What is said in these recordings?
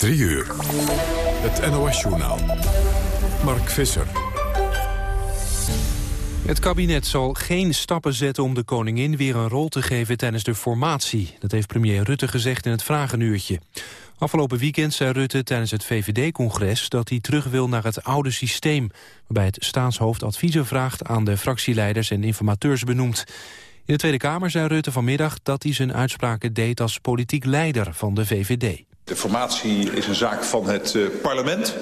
3 uur. Het NOS-journaal. Mark Visser. Het kabinet zal geen stappen zetten om de koningin weer een rol te geven tijdens de formatie. Dat heeft premier Rutte gezegd in het Vragenuurtje. Afgelopen weekend zei Rutte tijdens het VVD-congres dat hij terug wil naar het oude systeem, waarbij het staatshoofd adviezen vraagt aan de fractieleiders en informateurs benoemt. In de Tweede Kamer zei Rutte vanmiddag dat hij zijn uitspraken deed als politiek leider van de VVD. De formatie is een zaak van het uh, parlement.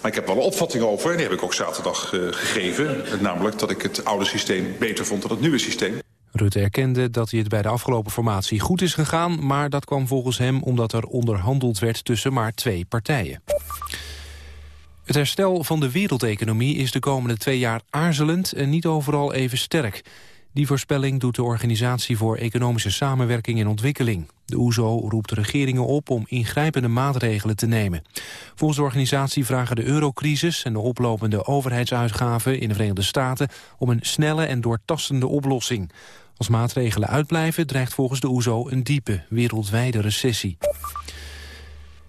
Maar ik heb wel een opvatting over, en die heb ik ook zaterdag uh, gegeven. Namelijk dat ik het oude systeem beter vond dan het nieuwe systeem. Rutte erkende dat hij het bij de afgelopen formatie goed is gegaan... maar dat kwam volgens hem omdat er onderhandeld werd tussen maar twee partijen. Het herstel van de wereldeconomie is de komende twee jaar aarzelend... en niet overal even sterk. Die voorspelling doet de Organisatie voor Economische Samenwerking en Ontwikkeling. De OESO e roept regeringen op om ingrijpende maatregelen te nemen. Volgens de organisatie vragen de eurocrisis en de oplopende overheidsuitgaven in de Verenigde Staten om een snelle en doortastende oplossing. Als maatregelen uitblijven dreigt volgens de OESO e een diepe wereldwijde recessie.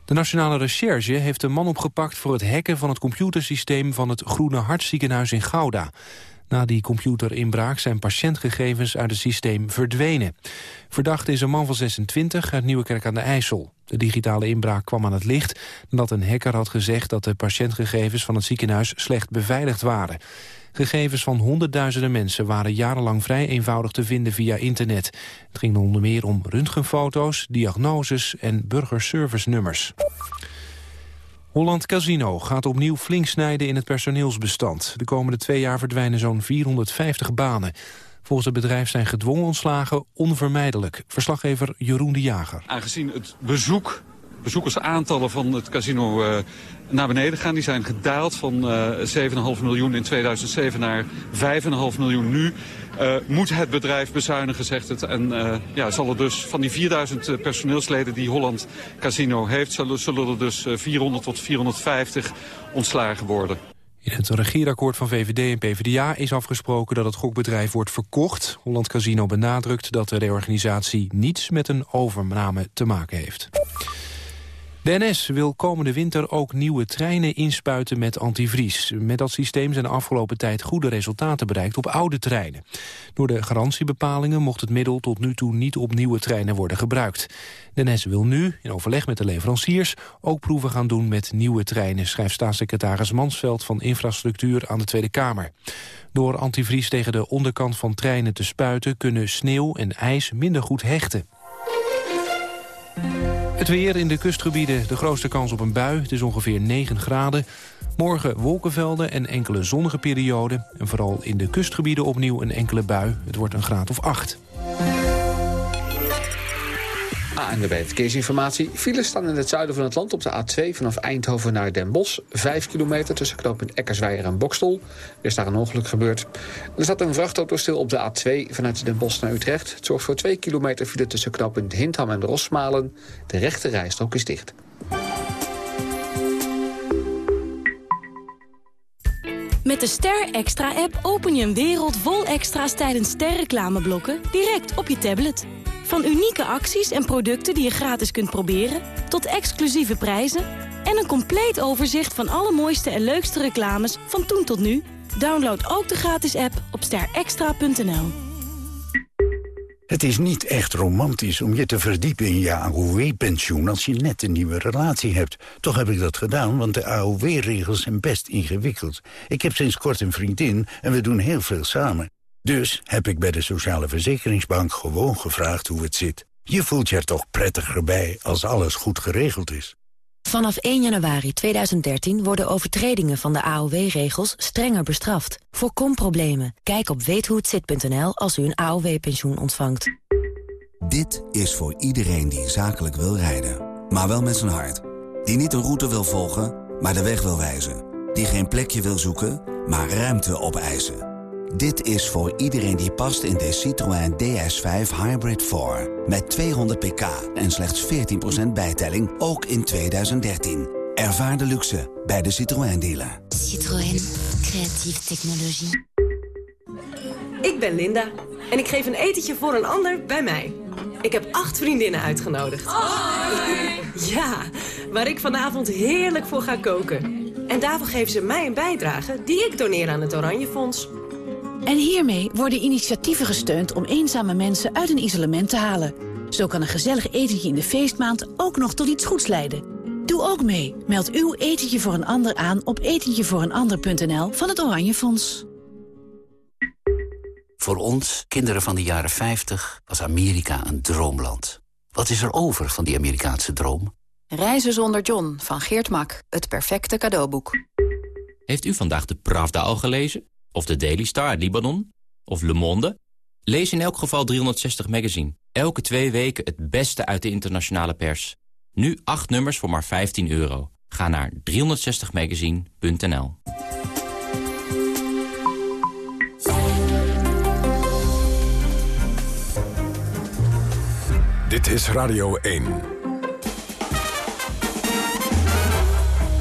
De Nationale Recherche heeft een man opgepakt voor het hacken van het computersysteem van het Groene Hartziekenhuis in Gouda. Na die computerinbraak zijn patiëntgegevens uit het systeem verdwenen. Verdachte is een man van 26 uit Nieuwekerk aan de IJssel. De digitale inbraak kwam aan het licht nadat een hacker had gezegd dat de patiëntgegevens van het ziekenhuis slecht beveiligd waren. Gegevens van honderdduizenden mensen waren jarenlang vrij eenvoudig te vinden via internet. Het ging onder meer om röntgenfoto's, diagnoses en burgerservice-nummers. Holland Casino gaat opnieuw flink snijden in het personeelsbestand. De komende twee jaar verdwijnen zo'n 450 banen. Volgens het bedrijf zijn gedwongen ontslagen onvermijdelijk. Verslaggever Jeroen de Jager. Aangezien het bezoek bezoekersaantallen van het casino uh, naar beneden gaan. Die zijn gedaald van uh, eh, 7,5 miljoen in 2007 naar 5,5 miljoen nu. Uh, moet het bedrijf bezuinigen, zegt het. En ja, zal er dus van die 4000 personeelsleden die Holland Casino heeft... zullen, zullen er dus 400 tot 450 ontslagen worden. In het regeerakkoord van VVD en PvdA is afgesproken dat het gokbedrijf wordt verkocht. Holland Casino benadrukt dat de reorganisatie niets met een overname te maken heeft. De wil komende winter ook nieuwe treinen inspuiten met antivries. Met dat systeem zijn de afgelopen tijd goede resultaten bereikt op oude treinen. Door de garantiebepalingen mocht het middel tot nu toe niet op nieuwe treinen worden gebruikt. De wil nu, in overleg met de leveranciers, ook proeven gaan doen met nieuwe treinen, schrijft staatssecretaris Mansveld van Infrastructuur aan de Tweede Kamer. Door antivries tegen de onderkant van treinen te spuiten kunnen sneeuw en ijs minder goed hechten. Het weer in de kustgebieden, de grootste kans op een bui. Het is ongeveer 9 graden. Morgen wolkenvelden en enkele zonnige perioden. En vooral in de kustgebieden opnieuw een enkele bui. Het wordt een graad of 8. ANWB Verkeersinformatie. Files staan in het zuiden van het land op de A2 vanaf Eindhoven naar Den Bosch. Vijf kilometer tussen knooppunt Eckersweijer en Bokstel. Er is daar een ongeluk gebeurd. Er staat een vrachtauto stil op de A2 vanuit Den Bosch naar Utrecht. Het zorgt voor twee kilometer file tussen knooppunt Hindham en Rosmalen. De rechte rijstrook is dicht. Met de Ster Extra-app open je een wereld vol extra's tijdens sterreclameblokken direct op je tablet. Van unieke acties en producten die je gratis kunt proberen... tot exclusieve prijzen en een compleet overzicht van alle mooiste en leukste reclames van toen tot nu. Download ook de gratis app op sterextra.nl. Het is niet echt romantisch om je te verdiepen in je AOW-pensioen... als je net een nieuwe relatie hebt. Toch heb ik dat gedaan, want de AOW-regels zijn best ingewikkeld. Ik heb sinds kort een vriendin en we doen heel veel samen. Dus heb ik bij de Sociale Verzekeringsbank gewoon gevraagd hoe het zit. Je voelt je er toch prettiger bij als alles goed geregeld is. Vanaf 1 januari 2013 worden overtredingen van de AOW-regels strenger bestraft. Voorkom problemen. Kijk op weethohetzit.nl als u een AOW-pensioen ontvangt. Dit is voor iedereen die zakelijk wil rijden. Maar wel met zijn hart. Die niet een route wil volgen, maar de weg wil wijzen. Die geen plekje wil zoeken, maar ruimte opeisen. Dit is voor iedereen die past in de Citroën DS5 Hybrid 4. Met 200 pk en slechts 14% bijtelling, ook in 2013. Ervaar de luxe bij de Citroën dealer. Citroën, creatieve technologie. Ik ben Linda en ik geef een etentje voor een ander bij mij. Ik heb acht vriendinnen uitgenodigd. Ja, waar ik vanavond heerlijk voor ga koken. En daarvoor geven ze mij een bijdrage die ik doneer aan het Oranje Fonds. En hiermee worden initiatieven gesteund om eenzame mensen uit een isolement te halen. Zo kan een gezellig etentje in de feestmaand ook nog tot iets goeds leiden. Doe ook mee. Meld uw etentje voor een ander aan op etentjevooreenander.nl van het Oranje Fonds. Voor ons, kinderen van de jaren 50, was Amerika een droomland. Wat is er over van die Amerikaanse droom? Reizen zonder John van Geert Mak. Het perfecte cadeauboek. Heeft u vandaag de Pravda al gelezen? Of de Daily Star uit Libanon? Of Le Monde? Lees in elk geval 360 Magazine. Elke twee weken het beste uit de internationale pers. Nu acht nummers voor maar 15 euro. Ga naar 360magazine.nl Dit is Radio 1.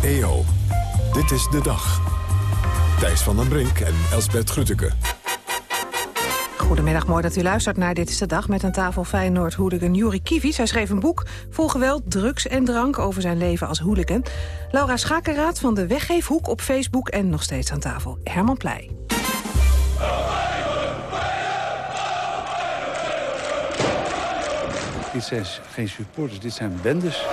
EO, dit is de dag. Thijs van den Brink en Elsbert Grütke. Goedemiddag, mooi dat u luistert naar Dit is de Dag... met aan tafel Feyenoord-hooligan Juri Kivi's. Hij schreef een boek vol geweld, drugs en drank over zijn leven als hooligan. Laura Schakeraad van de Weggeefhoek op Facebook... en nog steeds aan tafel Herman Pleij. Dit zijn geen supporters, dit zijn bendes.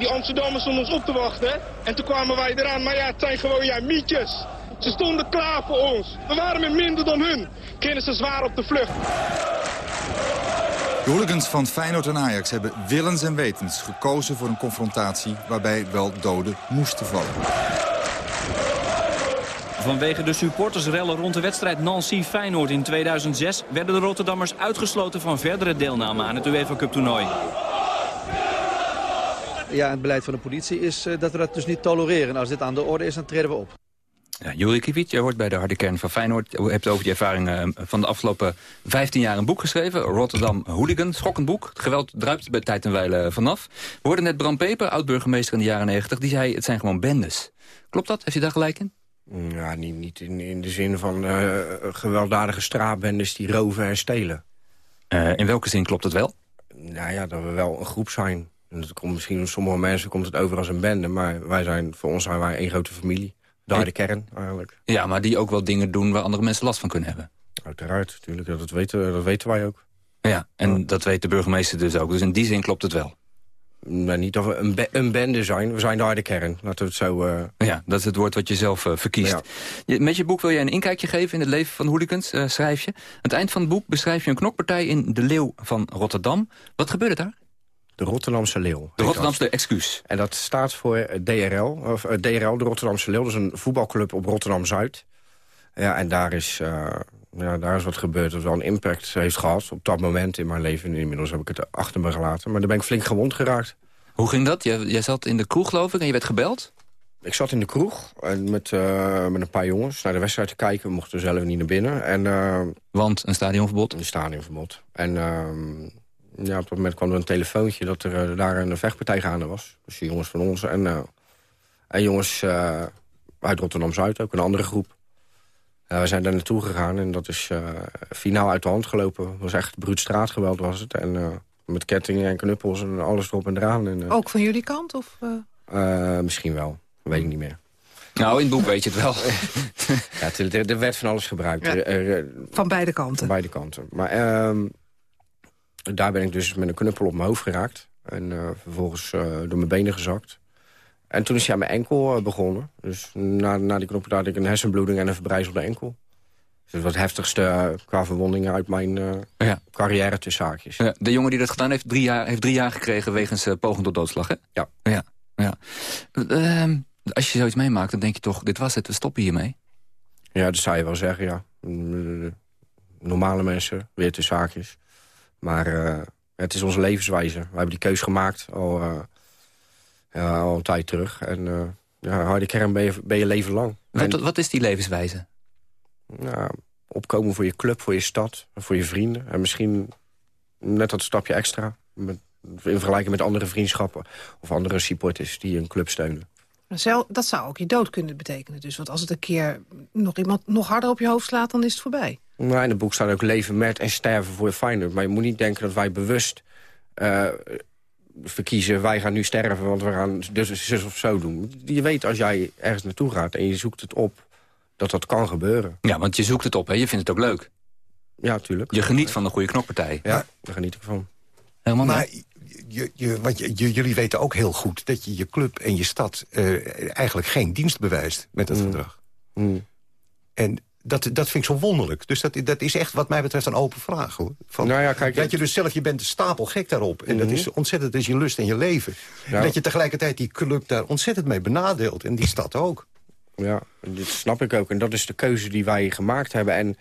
Die Amsterdammers stonden ons op te wachten. En toen kwamen wij eraan, maar ja, het zijn gewoon jij mietjes. Ze stonden klaar voor ons. We waren met minder dan hun. Kennen ze zwaar op de vlucht. De hooligans van Feyenoord en Ajax hebben willens en wetens gekozen voor een confrontatie waarbij wel doden moesten vallen. Vanwege de supportersrellen rond de wedstrijd Nancy-Feyenoord in 2006... werden de Rotterdammers uitgesloten van verdere deelname aan het UEFA Cup toernooi. Ja, het beleid van de politie is uh, dat we dat dus niet tolereren. Als dit aan de orde is, dan treden we op. Ja, Juri Kivic, jij hoort bij de harde kern van Feyenoord. Je hebt over die ervaringen eh, van de afgelopen 15 jaar een boek geschreven. Rotterdam Hooligan, schokkend boek. Het geweld druipt bij tijd en wijle vanaf. We hoorden net Bram Peper, oud-burgemeester in de jaren 90. Die zei, het zijn gewoon bendes. Klopt dat? Heeft je daar gelijk in? Ja, niet, niet in, in de zin van uh, gewelddadige straatbendes die roven en stelen. Uh, in welke zin klopt het wel? Nou ja, dat we wel een groep zijn. En dat komt misschien sommige mensen komt het over als een bende... maar wij zijn, voor ons zijn wij één grote familie. Daar de kern, eigenlijk. Ja, maar die ook wel dingen doen waar andere mensen last van kunnen hebben. Uiteraard, natuurlijk. Dat weten, dat weten wij ook. Ja, en ja. dat weet de burgemeester dus ook. Dus in die zin klopt het wel. Nee, niet of we een, be een bende zijn. We zijn daar de kern. Laten we het zo... Uh... Ja, dat is het woord wat je zelf uh, verkiest. Ja. Je, met je boek wil jij een inkijkje geven in het leven van hooligans, uh, schrijf je. Aan het eind van het boek beschrijf je een knokpartij in De Leeuw van Rotterdam. Wat gebeurde daar? De Rotterdamse Leeuw. De Rotterdamse excuus. En dat staat voor DRL, of DRL, de Rotterdamse Leeuw. Dat is een voetbalclub op Rotterdam-Zuid. Ja, en daar is, ja, daar is wat gebeurd dat wel een impact heeft gehad op dat moment in mijn leven. Inmiddels heb ik het achter me gelaten. Maar daar ben ik flink gewond geraakt. Hoe ging dat? Jij, jij zat in de kroeg, geloof ik, en je werd gebeld? Ik zat in de kroeg en met, uh, met een paar jongens naar de wedstrijd te kijken. We mochten zelf niet naar binnen. En, uh, Want een stadionverbod? Een stadionverbod. En uh, ja, op dat moment kwam er een telefoontje dat er daar een vechtpartij gaande was. Dus die jongens van ons en, en jongens uit Rotterdam-Zuid, ook een andere groep. we zijn daar naartoe gegaan en dat is finaal uit de hand gelopen. Het was echt bruut straatgeweld was het. En met kettingen en knuppels en alles erop en eraan. En, uh, Ook van jullie kant? Of, uh... Uh, misschien wel. Weet ik niet meer. Nou, in het boek weet je het wel. ja, er, er werd van alles gebruikt. Ja, er, van beide kanten? Van beide kanten. Maar ehm, daar ben ik dus met een knuppel op mijn hoofd geraakt. En vervolgens door mijn benen gezakt. En toen is hij aan mijn enkel begonnen. Dus na, na die knuppel had ik een hersenbloeding en een verbrijzelde enkel. Dus het was het heftigste qua verwondingen uit mijn uh, ja. carrière tussen haakjes. Ja, de jongen die dat gedaan heeft, drie jaar, heeft drie jaar gekregen wegens uh, poging tot doodslag, hè? Ja. ja, ja. Uh, als je zoiets meemaakt, dan denk je toch, dit was het, we stoppen hiermee. Ja, dat zou je wel zeggen, ja. Normale mensen, weer tussen haakjes. Maar het is onze levenswijze. We hebben die keus gemaakt al, ja, al een tijd terug. En ja, harde kern ben je, ben je leven lang. Wat, en, wat is die levenswijze? Nou, opkomen voor je club, voor je stad, voor je vrienden. En misschien net dat stapje extra. Met, in vergelijking met andere vriendschappen of andere supporters die een club steunen. Dat zou ook je dood kunnen betekenen. Dus, want als het een keer nog iemand nog harder op je hoofd slaat, dan is het voorbij. Nou, in het boek staat ook leven met en sterven voor je Feyenoord. Maar je moet niet denken dat wij bewust uh, verkiezen... wij gaan nu sterven, want we gaan dus zus of zo doen. Je weet als jij ergens naartoe gaat en je zoekt het op... dat dat kan gebeuren. Ja, want je zoekt het op, hè? je vindt het ook leuk. Ja, tuurlijk. Je geniet van een goede knokpartij. Ja, daar geniet ik van. Helemaal maar je, je, want je, jullie weten ook heel goed dat je je club en je stad... eh, eigenlijk geen dienst bewijst met dat verdrag. En dat, dat vind ik zo wonderlijk. Dus dat, dat is echt wat mij betreft een open vraag. Hoor. Van, Nou ja, kijk, dat je dus zelf, je bent stapel gek daarop. En dat is ontzettend, dat is je lust en je leven. Ja. Dat je tegelijkertijd die club daar ontzettend mee benadeelt. En die stad ook. Ja, dat snap ik ook. En dat is de keuze die wij gemaakt hebben. En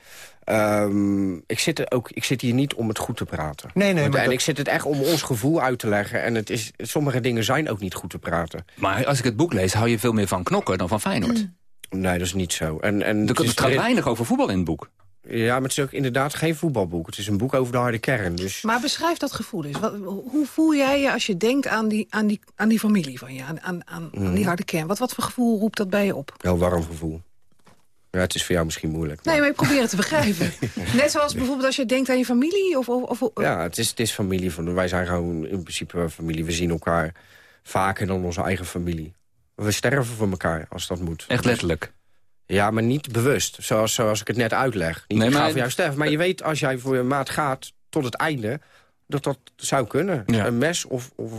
ehm, ik, zit er ook, ik zit hier niet om het goed te praten. Nee, nee, Want- maar en dat- ik zit het echt om ons gevoel uit te leggen. En het is, sommige dingen zijn ook niet goed te praten. Maar als ik het boek lees, hou je veel meer van knokken dan van Feyenoord. Nee, dat is niet zo. En, en Er het gaat weinig over voetbal in het boek. Ja, maar het is ook inderdaad geen voetbalboek. Het is een boek over de harde kern. Dus Maar beschrijf dat gevoel eens. Wat, hoe voel jij je als je denkt aan die, aan die, aan die familie van je, aan, aan, aan, aan die harde kern? Wat, wat voor gevoel roept dat bij je op? heel warm gevoel. Ja, het is voor jou misschien moeilijk. Nee, maar ik probeer het te begrijpen. Net zoals bijvoorbeeld als je denkt aan je familie? Of, of, of- Ja, het is, het is familie. Van, wij zijn gewoon in principe familie. We zien elkaar vaker dan onze eigen familie. We sterven voor elkaar als dat moet. Echt letterlijk. Ja, maar niet bewust. Zoals, zoals ik het net uitleg. Niet Nee, ik ga maar- voor jou sterven. Maar je weet als jij voor je maat gaat tot het einde... dat dat zou kunnen. Ja. Een mes of, of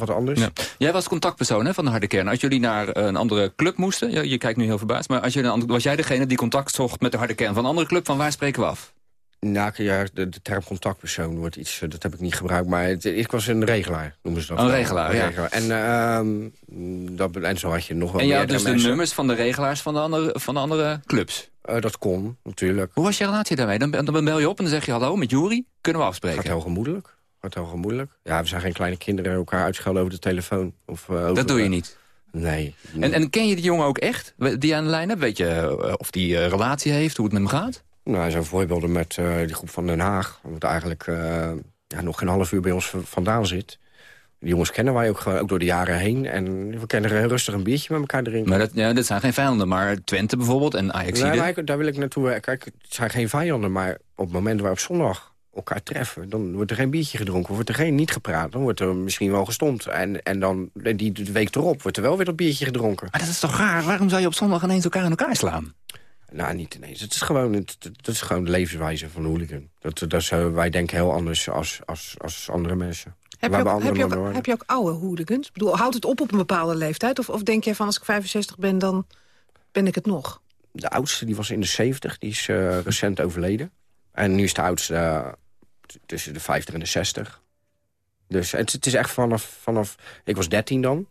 wat anders. Ja. Jij was contactpersoon hè, van de harde kern. Als jullie naar een andere club moesten, je, je kijkt nu heel verbaasd... maar als andere- was jij degene die contact zocht met de harde kern van een andere club... van waar spreken we af? Nou, ja, de, de term contactpersoon wordt iets, eh, dat heb ik niet gebruikt. Maar het- ik was een regelaar, noemen ze dat. Een regelaar, ja. En, ehm, dat, en zo had je nog wel en je had meerdere dus de mensen. nummers van de regelaars van de andere, van de andere clubs? Eh, dat kon, natuurlijk. Hoe was je relatie daarmee? Dan, dan bel je op en dan zeg je hallo met Jury. Kunnen we afspreken? Gaat heel gemoedelijk. Gaat heel gemoedelijk. Ja, we zijn geen kleine kinderen elkaar uitschelden over de telefoon. Of, eh, over, Dat doe je niet? Nee. En, en ken je die jongen ook echt, die aan de lijn hebt? Weet je eh, of die eh, relatie heeft, hoe het met hem gaat? Nou, er zijn voorbeelden met die groep van Den Haag. Wat eigenlijk ja, nog geen half uur bij ons vandaan zit. Die jongens kennen wij ook, gewoon, ook door de jaren heen. En we kunnen heel rustig een biertje met elkaar drinken. Maar dat, ja, dat zijn geen vijanden, maar Twente bijvoorbeeld en Ajax. Nee, daar wil ik naartoe. Kijk, het zijn geen vijanden, maar op het moment waar op zondag elkaar treffen... dan wordt er geen biertje gedronken, wordt er geen niet gepraat. Dan wordt er misschien wel gestomd. En, en dan en die de week erop wordt er wel weer dat biertje gedronken. Maar dat is toch raar? Waarom zou je op zondag ineens elkaar in elkaar slaan? Nou, niet ineens. Het is gewoon, het, het is gewoon de levenswijze van de hooligan. Dat, dat is, wij denken heel anders als, als, als andere mensen. Heb We je, ook, heb, je andere ook, heb je ook oude hooligans? Ik bedoel, houdt het op op een bepaalde leeftijd? Of, of denk jij van als ik 65 ben, dan ben ik het nog? De oudste die was in de 70, die is eh, recent overleden. En nu is de oudste eh, tussen de 50 en de 60. Dus het, het is echt vanaf, vanaf... Ik was 13 dan.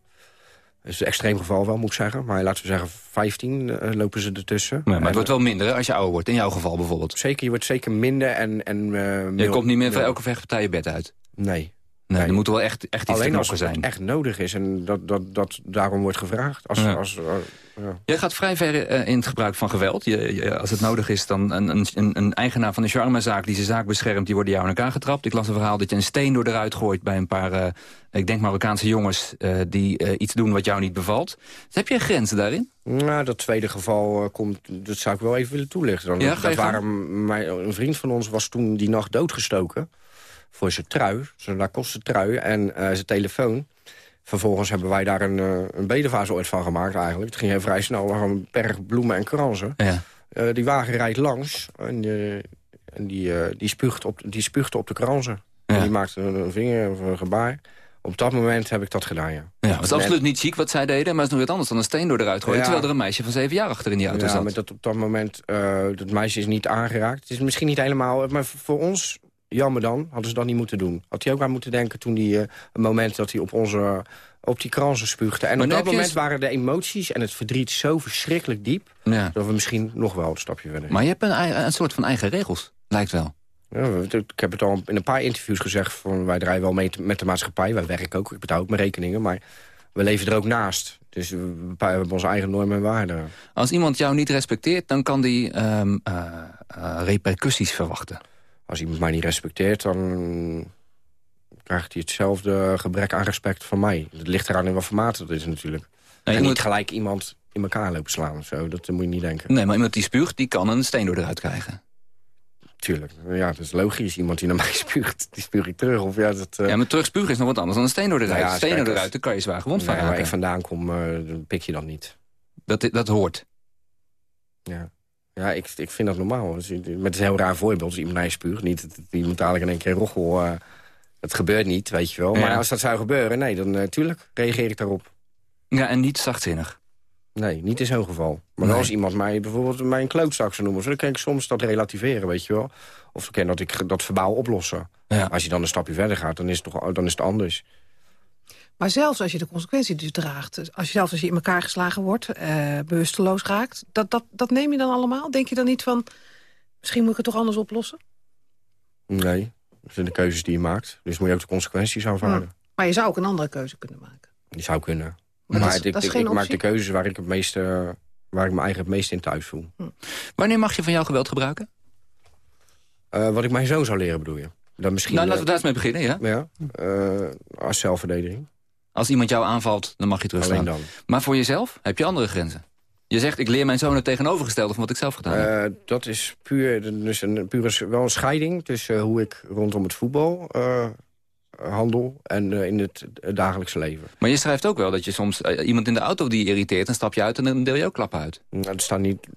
Dat is een extreem geval wel, moet ik zeggen. Maar laten we zeggen, 15 eh, lopen ze ertussen. Ja, maar En, het wordt wel minder hè, als je ouder wordt, in jouw geval bijvoorbeeld. Zeker, je wordt zeker minder en... en eh, Je komt niet meer mil- elke vechtpartij je bed uit. Nee. Nee, er moet wel echt, echt iets Alleen als het zijn. echt nodig is en dat, dat, dat daarom wordt gevraagd. Als, Ja. als, eh, ja. Jij gaat vrij ver eh, in het gebruik van geweld. Je, je- als het nodig is, dan een, een, een- eigenaar van een charmezaak die zijn zaak beschermt... die worden jou in elkaar getrapt. Ik las een verhaal dat je een steen door eruit gooit bij een paar... eh, ik denk Marokkaanse jongens die iets doen wat jou niet bevalt. Dus heb je grenzen daarin? Nou, dat tweede geval komt, dat zou ik wel even willen toelichten. Dan. Ja, dat waren, mijn, een vriend van ons was toen die nacht doodgestoken. Voor zijn trui, zijn Lacoste trui en eh, zijn telefoon. Vervolgens hebben wij daar een, eh een bedevaas ooit van gemaakt eigenlijk. Het ging heel vrij snel, een berg bloemen en kransen. Ja. Eh, die wagen rijdt langs en, en die, eh, die, spuugt op, die spuugt op de kransen. En die maakte een, een vinger of een gebaar. Op dat moment heb ik dat gedaan, ja. Ja, het is absoluut niet chic wat zij deden, maar het is nog wat anders dan een steen door eruit gooien. Ja. Terwijl er een meisje van zeven jaar achter in die auto ja, zat. maar dat op dat moment, eh dat meisje is niet aangeraakt. Het is misschien niet helemaal, maar voor ons, jammer dan, hadden ze dat niet moeten doen. Had hij ook aan moeten denken toen hij, eh, een moment dat hij op onze, op die kransen spuugde. En Maar op dat moment waren de emoties en het verdriet zo verschrikkelijk diep... Ja. dat we misschien nog wel een stapje verder Maar je hebt een, een soort van eigen regels, lijkt wel. Ja, ik heb het al in een paar interviews gezegd... Van, wij draaien wel mee met de maatschappij. Wij werken ook, ik betaal ook mijn rekeningen. Maar we leven er ook naast. Dus we, we hebben onze eigen normen en waarden. Als iemand jou niet respecteert, dan kan die ehm, eh, eh, repercussies verwachten. Als iemand mij niet respecteert, dan krijgt hij hetzelfde gebrek aan respect van mij. Het ligt eraan in wat formaat dat is natuurlijk. je en niet moet- gelijk iemand in elkaar lopen slaan of zo. Dat moet je niet denken. Nee, maar iemand die spuugt, die kan een steen door eruit krijgen. tuurlijk. Ja, dat is logisch. Iemand die naar mij spuugt, die spuug ik terug. Of ja, dat, uh... ja, maar terugspugen is nog wat anders dan een steen door de ruit. Nou ja, steen door de kijk, ruit, daar kan je zwaar gewond van Nee, waar ik vandaan kom, uh, pik je dat niet. Dat, dat hoort. Ja, ja ik, ik vind dat normaal. Dus, met een heel raar voorbeeld. Als iemand naar je spuugt, niet dat iemand dadelijk in één keer roggel... Uh, dat gebeurt niet, weet je wel. Maar Ja. als dat zou gebeuren, nee, dan natuurlijk reageer ik daarop. Ja, en niet zachtzinnig. Nee, niet in zo'n geval. Maar Nee. als iemand mij bijvoorbeeld mij een klootzak zou noemen... zo, dan kan ik soms dat relativeren, weet je wel. Of dan kan dat ik dat verbaal oplossen. Als je dan een stapje verder gaat, dan is het, toch, dan is het anders. Maar zelfs als je de consequentie dus draagt... Als je, zelfs als je in elkaar geslagen wordt, eh, bewusteloos raakt... Dat, dat, dat neem je dan allemaal? Denk je dan niet van... misschien moet ik het toch anders oplossen? Nee, dat zijn de keuzes die je maakt. Dus moet je ook de consequenties aanvaarden. Maar je zou ook een andere keuze kunnen maken. Die zou kunnen. Maar Maar, dat is- ik, dat is ik- geen ik maak de keuzes waar ik, het meeste, waar ik me eigen het meest in thuis voel. Wanneer mag je van jouw geweld gebruiken? Eh, wat ik mijn zoon zou leren, bedoel je? Dan misschien, nou, laten we eh, daar eens mee beginnen, ja? Ja, eh, als zelfverdediging. Als iemand jou aanvalt, dan mag je terugslaan. Alleen dan. Maar voor jezelf heb je andere grenzen. Je zegt, ik leer mijn zoon het tegenovergestelde van wat ik zelf gedaan heb. Eh, dat is puur, dus een, puur wel een scheiding tussen eh, hoe ik rondom het voetbal eh, handel en in het dagelijkse leven. Maar je schrijft ook wel dat je soms iemand in de auto die irriteert... dan stap je uit en dan deel je ook klappen uit. Nou, het staat niet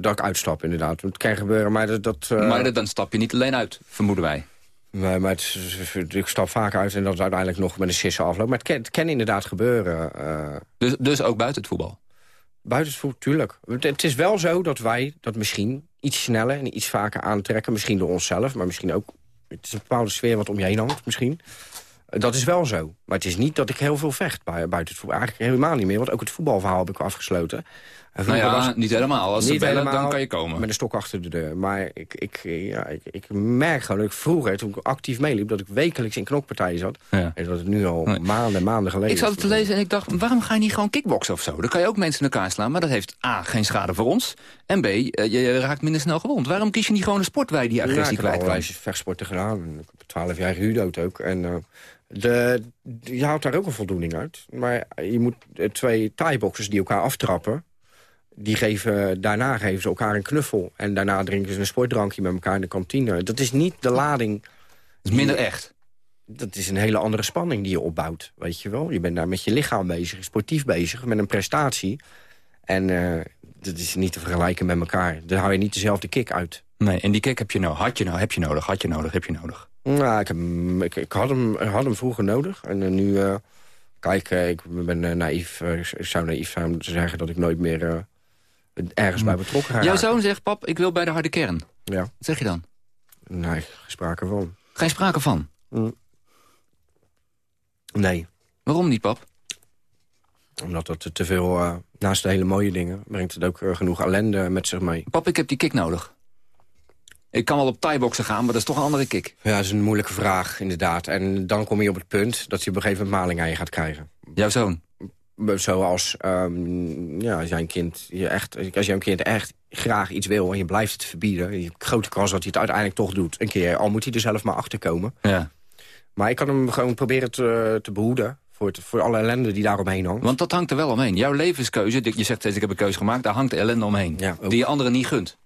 dat ik uitstap, inderdaad. Het kan gebeuren, maar dat... dat maar dan stap je niet alleen uit, vermoeden wij. Nee, maar het, ik stap vaak uit en dat is uiteindelijk nog met een sisse afloop. Maar het kan, het kan inderdaad gebeuren. eh, Dus, dus ook buiten het voetbal? buiten het voetbal, tuurlijk. Het, het is wel zo dat wij dat misschien iets sneller en iets vaker aantrekken. Misschien door onszelf, maar misschien ook... Het is een bepaalde sfeer wat om je heen hangt, misschien. Dat is wel zo. Maar het is niet dat ik heel veel vecht buiten het voetbal. Eigenlijk helemaal niet meer, want ook het voetbalverhaal heb ik afgesloten. Nou ja, was- niet helemaal. Als ze Niet bellen, helemaal, dan kan je komen. Met een stok achter de deur. Maar ik, ik, ja, ik, ik merk gewoon dat ik vroeger, toen ik actief meeliep... dat ik wekelijks in knokpartijen zat. Ja. En dat het nu al maanden, maanden geleden Ik zat het te lezen en ik dacht, waarom ga je niet gewoon kickboksen of zo? Dan kan je ook mensen in elkaar slaan, maar dat heeft A, geen schade voor ons. En B, eh, je raakt minder snel gewond. Waarom kies je niet gewoon een sport waar je die agressie ja, ik heb kwijt kan? allerlei vechtsporten gedaan. Ik heb twaalf jaar gehuurd ook. En eh, de, je haalt daar ook een voldoening uit. Maar je moet eh, twee thai-boxers die elkaar aftrappen... Die geven, daarna geven ze elkaar een knuffel. En daarna drinken ze een sportdrankje met elkaar in de kantine. Dat is niet de lading... Dat is minder echt. Dat is een hele andere spanning die je opbouwt, weet je wel. Je bent daar met je lichaam bezig, sportief bezig, met een prestatie. En eh, dat is niet te vergelijken met elkaar. Daar hou je niet dezelfde kick uit. Nee, en die kick heb je nou. Had je nou, heb je nodig, had je nodig, heb je nodig. Nou, ik, heb, ik, ik had, hem, had hem vroeger nodig. En eh, nu, eh, kijk, ik ben naïef. ik zou naïef zijn om te zeggen dat ik nooit meer ergens bij betrokken Jouw zoon zegt, pap, ik wil bij de harde kern. Ja. Wat zeg je dan? Nee, geen sprake van. Geen sprake van. Nee. Waarom niet, pap? Omdat dat te veel, eh, naast de hele mooie dingen... brengt het ook eh, genoeg ellende met zich mee. Pap, ik heb die kick nodig. Ik kan wel op thai-boksen gaan, maar dat is toch een andere kick. Ja, dat is een moeilijke vraag, inderdaad. En dan kom je op het punt dat je op een gegeven moment maling aan je gaat krijgen. Jouw zoon? Zoals, ehm, ja, een kind, je echt, als jij een kind echt graag iets wil en je blijft het verbieden, je hebt grote kans dat hij het uiteindelijk toch doet. Een keer, al moet hij er zelf maar achter komen. Ja. Maar ik kan hem gewoon proberen te, te behoeden voor, het, voor alle ellende die daaromheen hangt. Want dat hangt er wel omheen. Jouw levenskeuze, je zegt steeds ik heb een keuze gemaakt... daar hangt de ellende omheen. die je anderen niet gunt.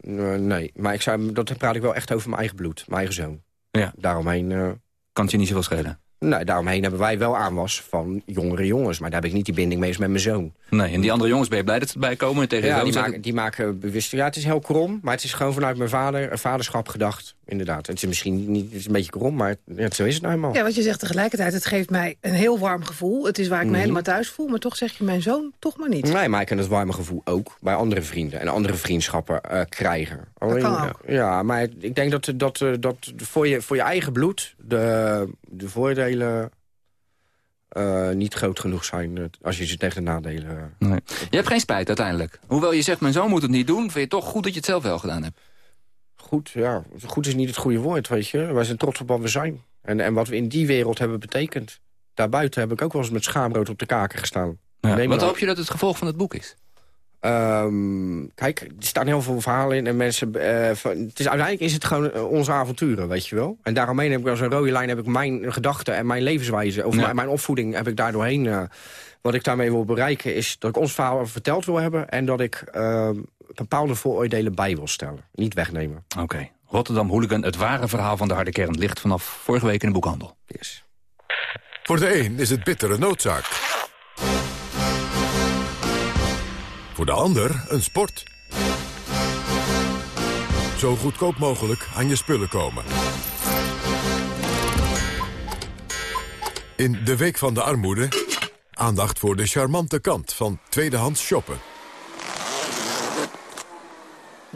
Eh, nee, maar ik zou, dat praat ik wel echt over mijn eigen bloed, mijn eigen zoon. Ja. Daaromheen... eh, kan het je niet zoveel schelen? Nee, daaromheen hebben wij wel aanwas van jongere jongens. Maar daar heb ik niet die binding mee als met mijn zoon. Nee, en die andere jongens ben je blij dat ze erbij komen en tegen Ja, die maken, die maken bewust... Ja, het is heel krom, maar het is gewoon vanuit mijn vader, eh, vaderschap gedacht. Inderdaad. Het is misschien niet, het is een beetje krom, maar ja, zo is het nou eenmaal. Ja, wat je zegt tegelijkertijd, het geeft mij een heel warm gevoel. Het is waar ik me Mhm. helemaal thuis voel, maar toch zeg je mijn zoon toch maar niet. Nee, maar ik kan het warme gevoel ook bij andere vrienden en andere vriendschappen eh, krijgen. kan eh, ook. Ja, maar ik denk dat, dat, eh, dat voor, je, voor je eigen bloed de, de voordelen eh, niet groot genoeg zijn... eh, als je ze tegen de nadelen... eh, Nee. Je hebt geen spijt uiteindelijk. Hoewel je zegt, mijn zoon moet het niet doen... vind je het toch goed dat je het zelf wel gedaan hebt. Goed, ja. Goed is niet het goede woord, weet je. Wij zijn trots op wat we zijn. En, en wat we in die wereld hebben betekend. Daarbuiten heb ik ook wel eens met schaamrood op de kaken gestaan. Neem Wat hoop je dat het gevolg van het boek is? Ehm, kijk, er staan heel veel verhalen in en mensen... eh, van, het is, uiteindelijk is het gewoon eh, onze avonturen, weet je wel. En daaromheen heb ik als een rode lijn heb ik mijn gedachten en mijn levenswijze... of Ja. mijn, mijn opvoeding heb ik daar doorheen... eh, wat ik daarmee wil bereiken is dat ik ons verhaal verteld wil hebben... en dat ik ehm, bepaalde vooroordelen bij wil stellen. Niet wegnemen. Oké. Rotterdam Hooligan, het ware verhaal van de harde kern... ligt vanaf vorige week in de boekhandel. Yes. Voor de een is het bittere noodzaak. Voor de ander een sport. Zo goedkoop mogelijk aan je spullen komen. In de Week van de Armoede... aandacht voor de charmante kant van tweedehands shoppen.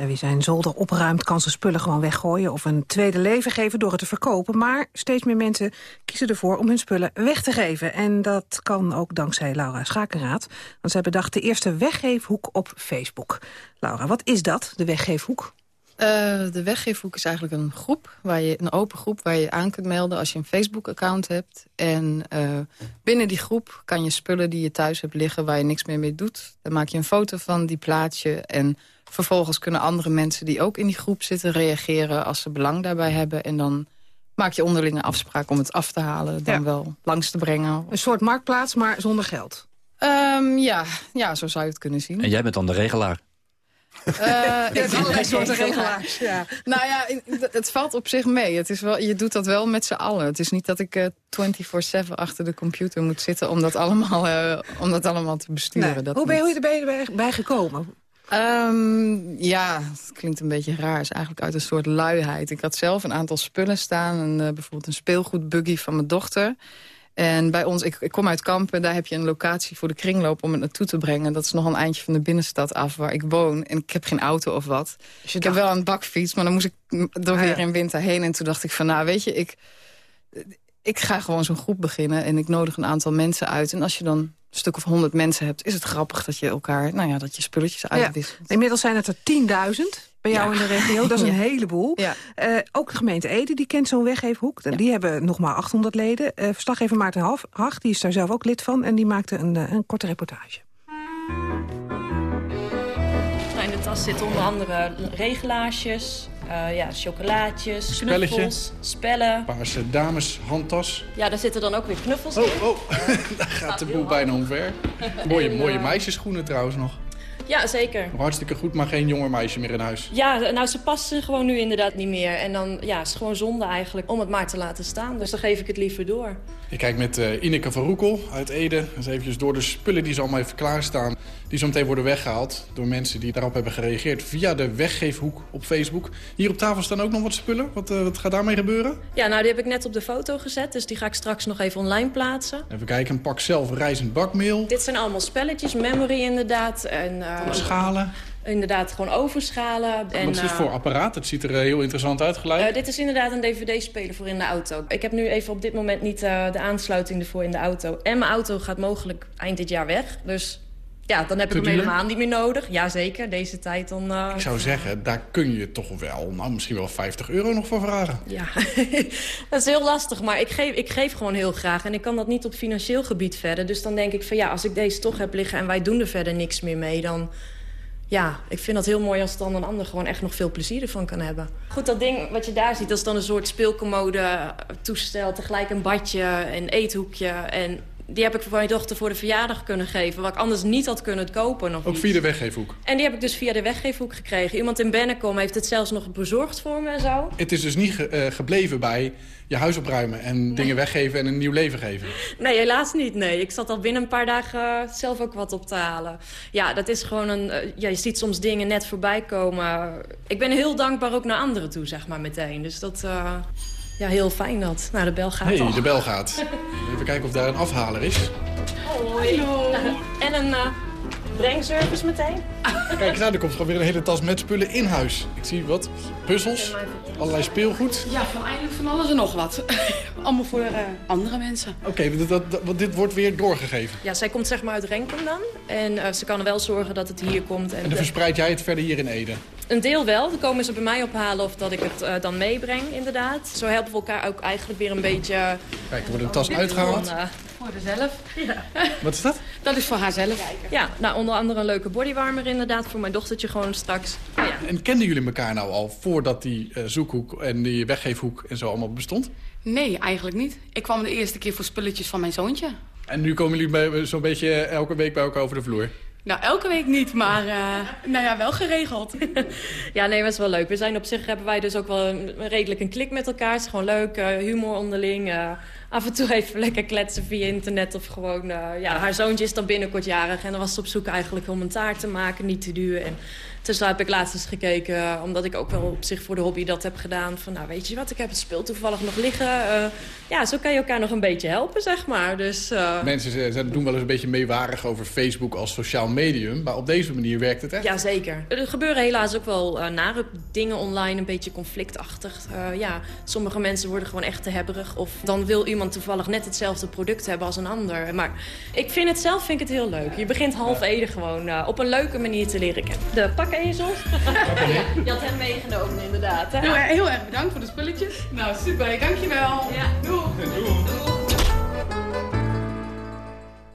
Wie zijn zolder opruimt kan zijn spullen gewoon weggooien... of een tweede leven geven door het te verkopen. Maar steeds meer mensen kiezen ervoor om hun spullen weg te geven. En dat kan ook dankzij Laura Schakenraad. Want zij bedacht de eerste weggeefhoek op Facebook. Laura, wat is dat, de weggeefhoek? Uh, de weggeefhoek is eigenlijk een groep, waar je, een open groep waar je aan kunt melden als je een Facebook-account hebt. En uh, binnen die groep kan je spullen die je thuis hebt liggen waar je niks meer mee doet. Dan maak je een foto van, die plaats je en vervolgens kunnen andere mensen die ook in die groep zitten reageren als ze belang daarbij hebben. En dan maak je onderlinge afspraak om het af te halen, dan wel langs te brengen. Een soort marktplaats, maar zonder geld. Um, ja, ja, zo zou je het kunnen zien. En jij bent dan de regelaar? Uh, ja, allerlei soorten regelaars. Ja. Nou ja, het valt op zich mee. Het is wel, je doet dat wel met z'n allen. Het is niet dat ik uh, 24-7 achter de computer moet zitten... om dat allemaal, uh, om dat allemaal te besturen. Nee. Dat Hoe ben je erbij bij gekomen? Um, ja, het klinkt een beetje raar. Het is eigenlijk uit een soort luiheid. Ik had zelf een aantal spullen staan. Een, bijvoorbeeld een speelgoedbuggy van mijn dochter. En bij ons, ik, ik kom uit Kampen, daar heb je een locatie voor de kringloop om het naartoe te brengen. Dat is nog een eindje van de binnenstad af waar ik woon. En ik heb geen auto of wat. Dus ik heb wel een bakfiets, maar dan moest ik er weer in winter heen. En toen dacht ik van, nou weet je, ik, ik ga gewoon zo'n groep beginnen. En ik nodig een aantal mensen uit. En als je dan een stuk of honderd mensen hebt, is het grappig dat je elkaar, nou ja, dat je spulletjes uitwisselt. Ja. Inmiddels zijn het er 10.000 bij jou Ja. in de regio. Dat is een Ja. heleboel. Ja. Eh, ook de gemeente Ede, die kent zo'n weggeefhoek. En Die hebben nog maar 800 leden. Eh, verslaggever Maarten Hag, die is daar zelf ook lid van. En die maakte een, eh, een korte reportage. Nou, in de tas zitten onder andere regelaarsjes, eh, ja, chocolaatjes, Spelletje. knuffels, spellen. Paarse dames, handtas. Ja, daar zitten dan ook weer knuffels Oh, in. oh, daar gaat de boel bijna omver. Mooie, En, mooie meisjesschoenen trouwens nog. Ja, zeker. Hartstikke goed, maar geen jonger meisje meer in huis. Ja, nou, ze passen gewoon nu inderdaad niet meer. En dan ja, het is gewoon zonde eigenlijk om het maar te laten staan. Dus dan geef ik het liever door. Ik kijk met eh, Ineke van Roekel uit Ede. Dus eventjes door de spullen die ze allemaal even klaarstaan. Die zo meteen worden weggehaald door mensen die daarop hebben gereageerd. Via de weggeefhoek op Facebook. Hier op tafel staan ook nog wat spullen. Wat, eh, wat gaat daarmee gebeuren? Ja, nou, die heb ik net op de foto gezet. Dus die ga ik straks nog even online plaatsen. Even kijken, een pak zelf rijzend bakmeel. Dit zijn allemaal spelletjes, memory inderdaad. En, eh, Schalen. Inderdaad, gewoon overschalen. En, Wat is dit eh, voor apparaat? Het ziet er eh, heel interessant uit gelijk. Eh, dit is inderdaad een dvd-speler voor in de auto. Ik heb nu even op dit moment niet de aansluiting ervoor in de auto. En mijn auto gaat mogelijk eind dit jaar weg. Dus ja, dan heb ik hem duur? helemaal niet meer nodig. Jazeker, deze tijd dan... Ik zou zeggen, daar kun je toch wel, nou misschien wel 50 euro nog voor vragen. Ja, dat is heel lastig, maar ik geef, ik geef gewoon heel graag. En ik kan dat niet op financieel gebied verder. Dus dan denk ik van ja, als ik deze toch heb liggen... en wij doen er verder niks meer mee, dan... Ja, ik vind dat heel mooi als dan een ander gewoon echt nog veel plezier ervan kan hebben. Goed, dat ding wat je daar ziet, dat is dan een soort speelcommode toestel. Tegelijk een badje, een eethoekje. En die heb ik voor mijn dochter voor de verjaardag kunnen geven. Wat ik anders niet had kunnen kopen. Of Ook iets. via de weggeefhoek. En die heb ik dus via de weggeefhoek gekregen. Iemand in Bennekom heeft het zelfs nog bezorgd voor me en zo. Het is dus niet ge- eh, gebleven bij je huis opruimen en dingen weggeven en een nieuw leven geven. Nee, helaas niet. Nee. Ik zat al binnen een paar dagen eh, zelf ook wat op te halen. Ja, dat is gewoon een... eh, ja, je ziet soms dingen net voorbij komen. Ik ben heel dankbaar ook naar anderen toe, zeg maar, meteen. Dus dat... ja, heel fijn dat. Nou, de bel gaat hey, de bel gaat. Even kijken of daar een afhaler is. Hoi. En een eh, brengservice meteen. Kijk, nou, er komt gewoon weer een hele tas met spullen in huis. Ik zie wat puzzels, allerlei speelgoed. Ja, van eigenlijk van alles en nog wat. Allemaal voor eh, andere mensen. Oké, dat, dat, dat- want dit wordt weer doorgegeven. Ja, zij komt zeg maar uit Renkum dan. En eh, ze kan wel zorgen dat het hier komt. En dan verspreid jij het verder hier in Ede. Een deel wel. Dan komen ze bij mij ophalen of dat ik het eh, dan meebreng, inderdaad. Zo helpen we elkaar ook eigenlijk weer een beetje... Kijk, er wordt een tas uitgehaald. Van, eh, Voor haarzelf. Ja. Wat is dat? Dat is voor haarzelf. Ja, nou, onder andere een leuke bodywarmer inderdaad. Voor mijn dochtertje gewoon straks. Nou ja. En kenden jullie elkaar nou al voordat die eh, zoekhoek en die weggeefhoek en zo allemaal bestond? Nee, eigenlijk niet. Ik kwam de eerste keer voor spulletjes van mijn zoontje. En nu komen jullie bij- zo'n beetje elke week bij elkaar over de vloer? Nou, elke week niet, maar uh, nou ja, wel geregeld. ja, nee, dat is wel leuk. We zijn op zich, hebben wij dus ook wel een, redelijk een klik met elkaar. Het is gewoon leuk, uh, humor onderling. Uh, af en toe even lekker kletsen via internet of gewoon... ja, haar zoontje is dan binnenkort jarig en dan was ze op zoek eigenlijk om een taart te maken, niet te duur. En daar heb ik laatst eens gekeken, omdat ik ook wel op zich voor de hobby dat heb gedaan. Van nou weet je wat, ik heb het speel toevallig nog liggen. Uh, ja, zo kan je elkaar nog een beetje helpen, zeg maar. Dus, uh... Mensen zijn, doen wel eens een beetje meewarig over Facebook als sociaal medium. Maar op deze manier werkt het echt. Jazeker. Er gebeuren helaas ook wel uh, nare dingen online, een beetje conflictachtig. ja, sommige mensen worden gewoon echt te hebberig. Of dan wil iemand toevallig net hetzelfde product hebben als een ander. Maar ik vind het zelf vind ik het heel leuk. Je begint half eden gewoon op een leuke manier te leren kennen. De pak ezels. Je had hem meegenomen, inderdaad. Hè? Heel, heel, erg bedankt voor de spulletjes. Nou, super. Dankjewel. Ja. Doei.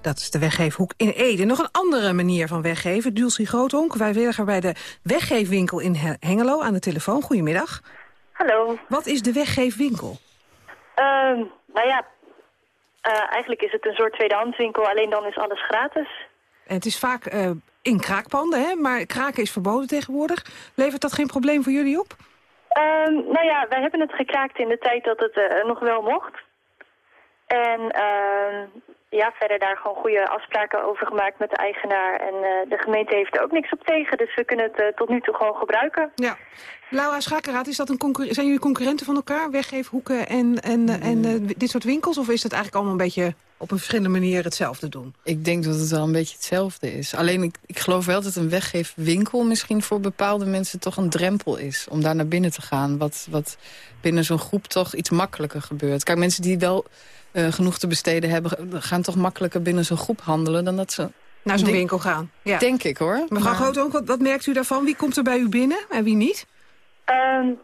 Dat is de weggeefhoek in Ede. Nog een andere manier van weggeven. Dulcie Groothonk, vrijwilliger bij de weggeefwinkel in Hengelo aan de telefoon. Goedemiddag. Hallo. Wat is de weggeefwinkel? Uh, nou ja, uh, eigenlijk is het een soort tweedehandswinkel, alleen dan is alles gratis. En het is vaak uh, in kraakpanden, hè? maar kraken is verboden tegenwoordig. Levert dat geen probleem voor jullie op? Um, nou ja, wij hebben het gekraakt in de tijd dat het uh, nog wel mocht. En uh, ja, verder daar gewoon goede afspraken over gemaakt met de eigenaar. En uh, de gemeente heeft er ook niks op tegen, dus we kunnen het uh, tot nu toe gewoon gebruiken. Ja. Laura Schakeraad, is dat een zijn jullie concurrenten van elkaar? Weggeefhoeken en, en, en dit soort winkels? Of is het eigenlijk allemaal een beetje op een verschillende manier hetzelfde doen? Ik denk dat het wel een beetje hetzelfde is. Alleen ik, ik geloof wel dat een weggeefwinkel misschien voor bepaalde mensen toch een drempel is. Om daar naar binnen te gaan. Wat, wat binnen zo'n groep toch iets makkelijker gebeurt. Kijk, mensen die wel uh, genoeg te besteden hebben... gaan toch makkelijker binnen zo'n groep handelen dan dat ze... Naar zo'n winkel gaan. Ja. Denk ik hoor. Mevrouw maar... Groot, wat, wat merkt u daarvan? Wie komt er bij u binnen en wie niet? Um,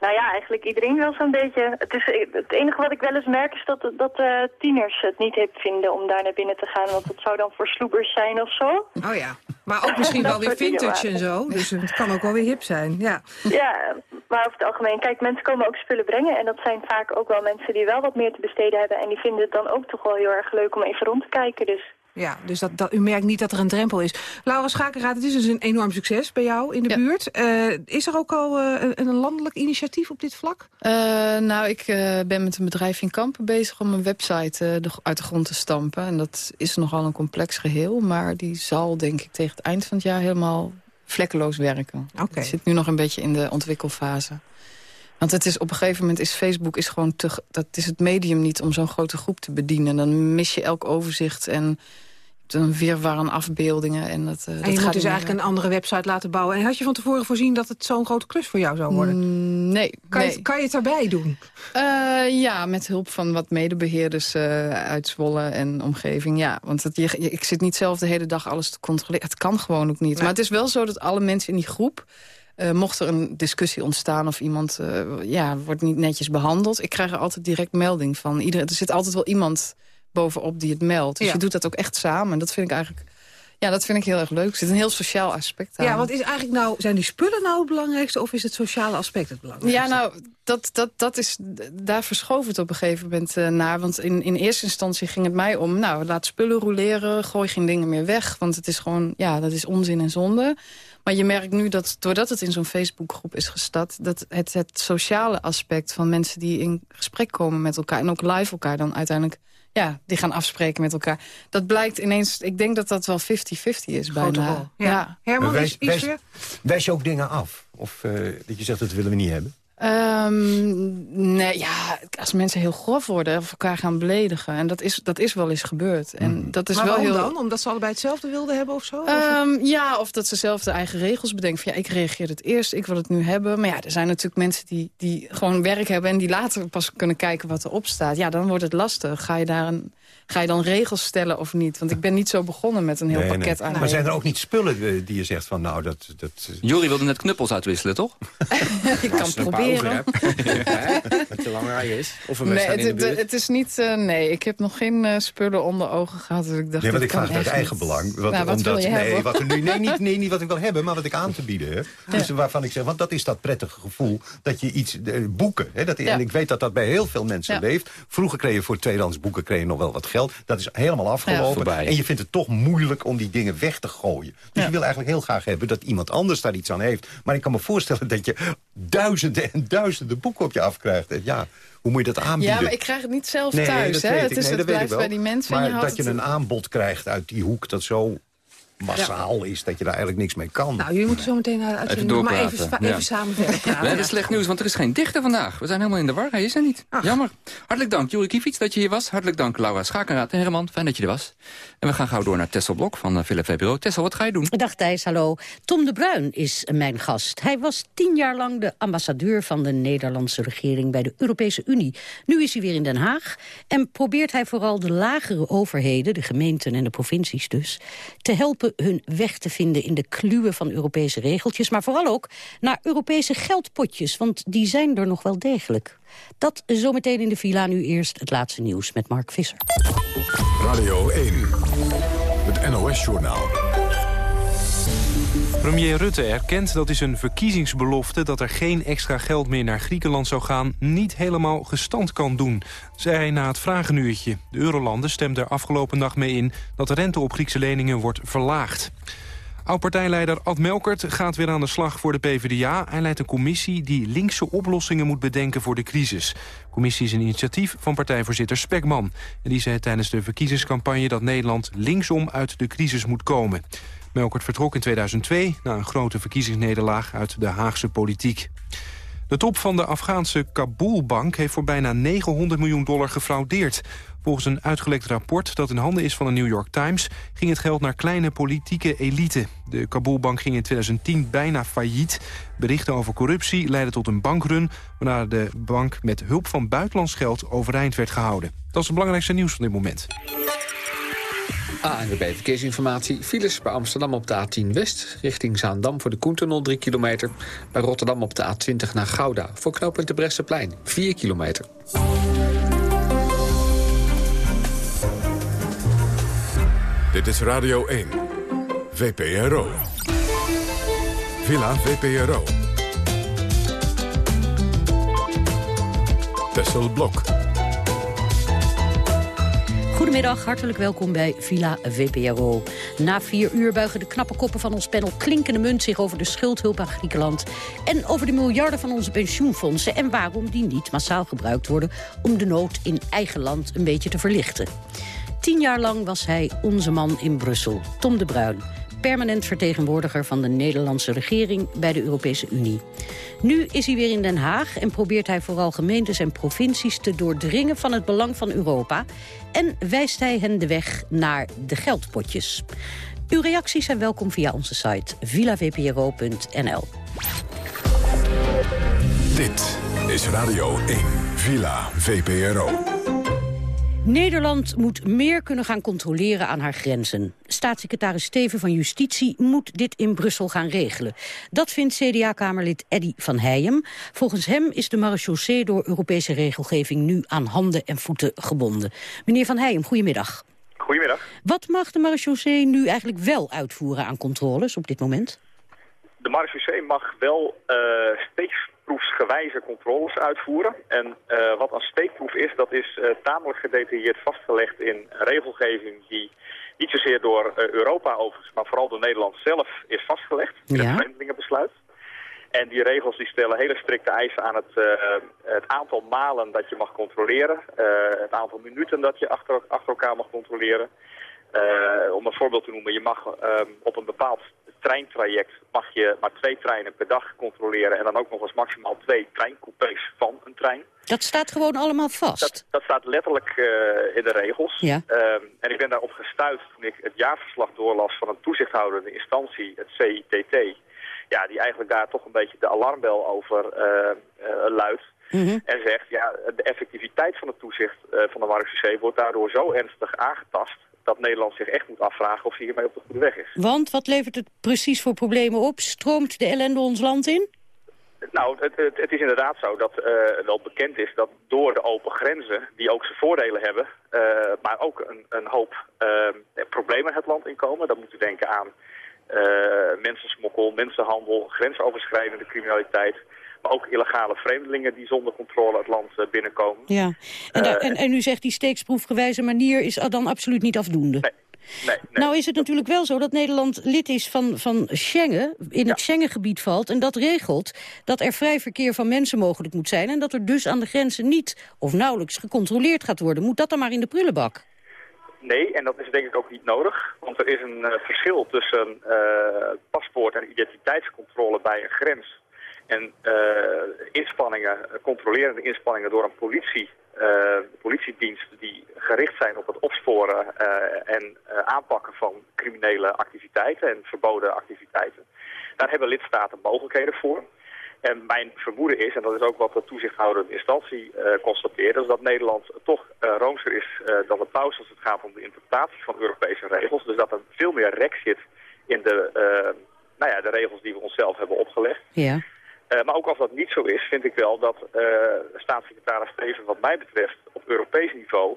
nou ja, eigenlijk iedereen wel zo'n beetje. Het, is, het enige wat ik wel eens merk is dat, dat uh, tieners het niet hip vinden om daar naar binnen te gaan. Want het zou dan voor sloebers zijn of zo. Oh ja, maar ook misschien wel weer vintage en zo. Dus het kan ook wel weer hip zijn, ja. Ja, maar over het algemeen, kijk, mensen komen ook spullen brengen. En dat zijn vaak ook wel mensen die wel wat meer te besteden hebben. En die vinden het dan ook toch wel heel erg leuk om even rond te kijken. Dus ja, dus dat, dat, u merkt niet dat er een drempel is. Laura Schakeraad, het is dus een enorm succes bij jou in de buurt. Uh, is er ook al uh, een, een, landelijk initiatief op dit vlak? Uh, nou, ik ben met een bedrijf in Kampen bezig om een website de, uit de grond te stampen. En dat is nogal een complex geheel. Maar die zal, denk ik, tegen het eind van het jaar helemaal vlekkeloos werken. Oké. Okay. zit nu nog een beetje in de ontwikkelfase. Want het is op een gegeven moment is Facebook is gewoon te, dat is het medium niet om zo'n grote groep te bedienen. Dan mis je elk overzicht en een virwar aan afbeeldingen. En, dat, uh, en dat je gaat moet dus eigenlijk een andere website laten bouwen. En had je van tevoren voorzien dat het zo'n grote klus voor jou zou worden? Mm, nee. Kan, nee. Je, kan je het daarbij doen? Uh, ja, met hulp van wat medebeheerders uh, uit Zwolle en omgeving. Ja, want het, je, ik zit niet zelf de hele dag alles te controleren. Het kan gewoon ook niet. Nee. Maar het is wel zo dat alle mensen in die groep... Uh, mocht er een discussie ontstaan of iemand ja, wordt niet netjes behandeld... ik krijg er altijd direct melding van. Iedereen, er zit altijd wel iemand bovenop die het meldt. Dus Ja. je doet dat ook echt samen. En dat vind ik eigenlijk... Ja, dat vind ik heel erg leuk. Er zit een heel sociaal aspect aan. Ja, wat is eigenlijk nou, zijn die spullen nou het belangrijkste... of is het sociale aspect het belangrijkste? Ja, nou, dat, dat, dat is, daar verschoof het op een gegeven moment uh, naar. Want in, in eerste instantie ging het mij om... nou, laat spullen roleren, gooi geen dingen meer weg. Want het is gewoon, ja, dat is onzin en zonde. Maar je merkt nu dat, doordat het in zo'n Facebookgroep is gestart... dat het, het sociale aspect van mensen die in gesprek komen met elkaar... en ook live elkaar dan uiteindelijk ja, die gaan afspreken met elkaar. Dat blijkt ineens, ik denk dat dat wel 50-50 is bijna. rol, ja. Herman, wijs, is, wijs, wijs je ook dingen af? Of uh, dat je zegt, dat willen we niet hebben? Ehm, nee, ja, als mensen heel grof worden of elkaar gaan beledigen. En dat is, dat is wel eens gebeurd. En dat is maar wel waarom heel... dan? Omdat ze allebei hetzelfde wilden hebben of zo? Of- Ehm, ja, of dat ze zelf de eigen regels bedenken. Van, ja, ik reageer het eerst, ik wil het nu hebben. Maar ja, er zijn natuurlijk mensen die, die gewoon werk hebben... en die later pas kunnen kijken wat erop staat. Ja, dan wordt het lastig. Ga je, daar een, ga je dan regels stellen of niet? Want ik ben niet zo begonnen met een heel Nee, pakket nee. aan Maar zijn er ook niet spullen eh, die je zegt van, nou, dat... dat Jori wilde net knuppels uitwisselen, toch? Ik kan proberen. Wat te lang rij is. Of een Nee, wedstrijd in de het, buurt. het, is niet... eh, nee, ik heb nog geen eh, spullen onder ogen gehad. Dus ik dacht, Nee, want ik vraag het uit eigen belang. Nou, wat omdat, wil je nee, hebben? wat er nu, nee, niet, nee, niet wat ik wil hebben, maar wat ik aan te bieden heb. Dus waarvan ik zeg, want dat is dat prettige gevoel dat je iets boeken. Hè, dat, Ja. En ik weet dat dat bij heel veel mensen Ja. leeft. Vroeger kreeg je voor tweedehands boeken kreeg je nog wel wat geld. Dat is helemaal afgelopen. en je vindt het toch moeilijk om die dingen weg te gooien. Dus je wil eigenlijk heel graag hebben dat iemand anders daar iets aan heeft. Maar ik kan me voorstellen dat je duizenden en duizenden boeken op je afkrijgt. En ja, hoe moet je dat aanbieden? Ja, maar ik krijg het niet zelf Nee, thuis. dat hè? Het, is, Nee, het dat blijft bij die mensen. en Maar je dat je een aanbod krijgt uit die hoek dat zo massaal is... dat je daar eigenlijk niks mee kan. Nou, jullie moeten zo meteen naar de Even uitzending nog maar even, doorpraten. even Ja. samen verder praten. We hebben slecht nieuws, want er is geen dichter vandaag. We zijn helemaal in de war. Hij is er niet. Jammer. Hartelijk dank, Juri Kievits, dat je hier was. Hartelijk dank, Laura Schakenraad en Herman. Fijn dat je er was. En we gaan gauw door naar Tessel Blok van uh, Philip VPRO. Tessel, wat ga je doen? Dag Thijs, hallo. Tom de Bruin is mijn gast. Hij was tien jaar lang de ambassadeur van de Nederlandse regering bij de Europese Unie. Nu is hij weer in Den Haag en probeert hij vooral de lagere overheden, de gemeenten en de provincies dus, te helpen hun weg te vinden in de kluwen van Europese regeltjes, maar vooral ook naar Europese geldpotjes, want die zijn er nog wel degelijk. Dat zometeen in de villa, nu eerst het laatste nieuws met Mark Visser. Radio 1, het NOS-journaal. Premier Rutte erkent dat hij zijn verkiezingsbelofte... dat er geen extra geld meer naar Griekenland zou gaan... niet helemaal gestand kan doen, zei hij na het vragenuurtje. De Eurolanden stemden er afgelopen dag mee in... dat de rente op Griekse leningen wordt verlaagd. Oud-partijleider Ad Melkert gaat weer aan de slag voor de PvdA. Hij leidt een commissie die linkse oplossingen moet bedenken voor de crisis. De commissie is een initiatief van partijvoorzitter Spekman. En die zei tijdens de verkiezingscampagne dat Nederland linksom uit de crisis moet komen. Melkert vertrok in 2002 na een grote verkiezingsnederlaag uit de Haagse politiek. De top van de Afghaanse Kabulbank heeft voor bijna 900 miljoen dollar gefraudeerd. Volgens een uitgelekt rapport dat in handen is van de New York Times... ging het geld naar kleine politieke elite. De Kabulbank ging in 2010 bijna failliet. Berichten over corruptie leidden tot een bankrun... waarna de bank met hulp van buitenlands geld overeind werd gehouden. Dat is het belangrijkste nieuws van dit moment. ANWB Verkeersinformatie. Files bij Amsterdam op de A10 West richting Zaandam voor de Koentunnel 3 kilometer. Bij Rotterdam op de A20 naar Gouda voor knooppunt de Bresseplein 4 kilometer. Dit is Radio 1, VPRO. Villa VPRO. Tessel Blok. Goedemiddag, hartelijk welkom bij Villa VPRO. Na vier uur buigen de knappe koppen van ons panel klinkende munt zich over de schuldhulp aan Griekenland en over de miljarden van onze pensioenfondsen en waarom die niet massaal gebruikt worden om de nood in eigen land een beetje te verlichten. Tien jaar lang was hij onze man in Brussel, Tom de Bruin permanent vertegenwoordiger van de Nederlandse regering bij de Europese Unie. Nu is hij weer in Den Haag en probeert hij vooral gemeentes en provincies te doordringen van het belang van Europa en wijst hij hen de weg naar de geldpotjes. Uw reacties zijn welkom via onze site villavpro.nl. Dit is Radio 1, Villa VPRO. Nederland moet meer kunnen gaan controleren aan haar grenzen. Staatssecretaris Steven van Justitie moet dit in Brussel gaan regelen. Dat vindt CDA-kamerlid Eddy van Heijem. Volgens hem is de marechaussee door Europese regelgeving nu aan handen en voeten gebonden. Meneer van Heijem, goedemiddag. Goedemiddag. Wat mag de marechaussee nu eigenlijk wel uitvoeren aan controles op dit moment? De marechaussee mag wel uh, steekproefsgewijze controles uitvoeren. En uh, wat een steekproef is, dat is uh, tamelijk gedetailleerd vastgelegd in regelgeving die niet zozeer door Europa overigens, maar vooral door Nederland zelf is vastgelegd in ja. het vreemdelingenbesluit. En die regels die stellen hele strikte eisen aan het, uh, het aantal malen dat je mag controleren. Uh, het aantal minuten dat je achter, achter elkaar mag controleren. Uh, om een voorbeeld te noemen, je mag um, op een bepaald treintraject mag je maar twee treinen per dag controleren. En dan ook nog eens maximaal twee treincoupés van een trein. Dat staat gewoon allemaal vast? Dat, dat staat letterlijk in de regels. Ja. Um, en ik ben daarop gestuurd toen ik het jaarverslag doorlas van een toezichthoudende instantie, het CITT ja, die eigenlijk daar toch een beetje de alarmbel over uh, uh, luidt. Mm -hmm. En zegt, ja, de effectiviteit van het toezicht uh, van de marechaussee wordt daardoor zo ernstig aangetast... dat Nederland zich echt moet afvragen of ze hiermee op de goede weg is. Want wat levert het precies voor problemen op? Stroomt de ellende ons land in? Nou, het, het, het, is inderdaad zo dat uh, wel bekend is dat door de open grenzen, die ook zijn voordelen hebben, uh, maar ook een, een hoop uh, problemen het land inkomen. Dan moet u denken aan mensensmokkel, mensenhandel, grensoverschrijdende criminaliteit. Maar ook illegale vreemdelingen die zonder controle het land binnenkomen. Ja, en, en, en u zegt die steeksproefgewijze manier is dan absoluut niet afdoende? Nee. Nee, Nou is het natuurlijk wel zo dat Nederland lid is van, van Schengen, in het Schengengebied valt. En dat regelt dat er vrij verkeer van mensen mogelijk moet zijn. En dat er dus aan de grenzen niet of nauwelijks gecontroleerd gaat worden. Moet dat dan maar in de prullenbak? Nee, en dat is denk ik ook niet nodig. Want er is een uh, verschil tussen uh, paspoort en identiteitscontrole bij een grens. En uh, inspanningen, controlerende inspanningen door een politie uh, politiediensten die gericht zijn op het opsporen uh, en uh, aanpakken van criminele activiteiten en verboden activiteiten. Daar hebben lidstaten mogelijkheden voor. En mijn vermoeden is, en dat is ook wat de toezichthoudende instantie constateert, is dat Nederland toch roomser is dan de paus als het gaat om de interpretatie van Europese regels. Dus dat er veel meer rek zit in de, nou ja, de regels die we onszelf hebben opgelegd. Ja. Uh, maar ook als dat niet zo is, vind ik wel dat uh, staatssecretaris Steven wat mij betreft op Europees niveau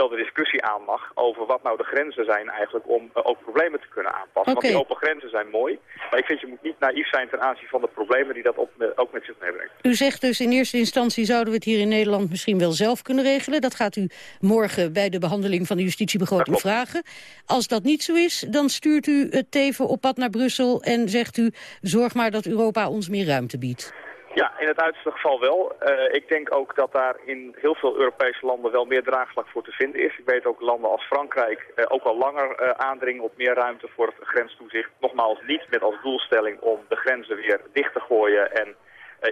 wel de discussie aan mag over wat nou de grenzen zijn eigenlijk om uh, ook problemen te kunnen aanpassen. Okay. Want die open grenzen zijn mooi, maar ik vind je moet niet naïef zijn ten aanzien van de problemen die dat op, ook met zich meebrengt. U zegt dus in eerste instantie zouden we het hier in Nederland misschien wel zelf kunnen regelen. Dat gaat u morgen bij de behandeling van de justitiebegroting vragen. Als dat niet zo is, dan stuurt u het teven op pad naar Brussel en zegt u zorg maar dat Europa ons meer ruimte biedt. Ja, in het uiterste geval wel. Uh, ik denk ook dat daar in heel veel Europese landen wel meer draagvlak voor te vinden is. Ik weet ook landen als Frankrijk uh, ook al langer uh, aandringen op meer ruimte voor het grenstoezicht. Nogmaals niet met als doelstelling om de grenzen weer dicht te gooien en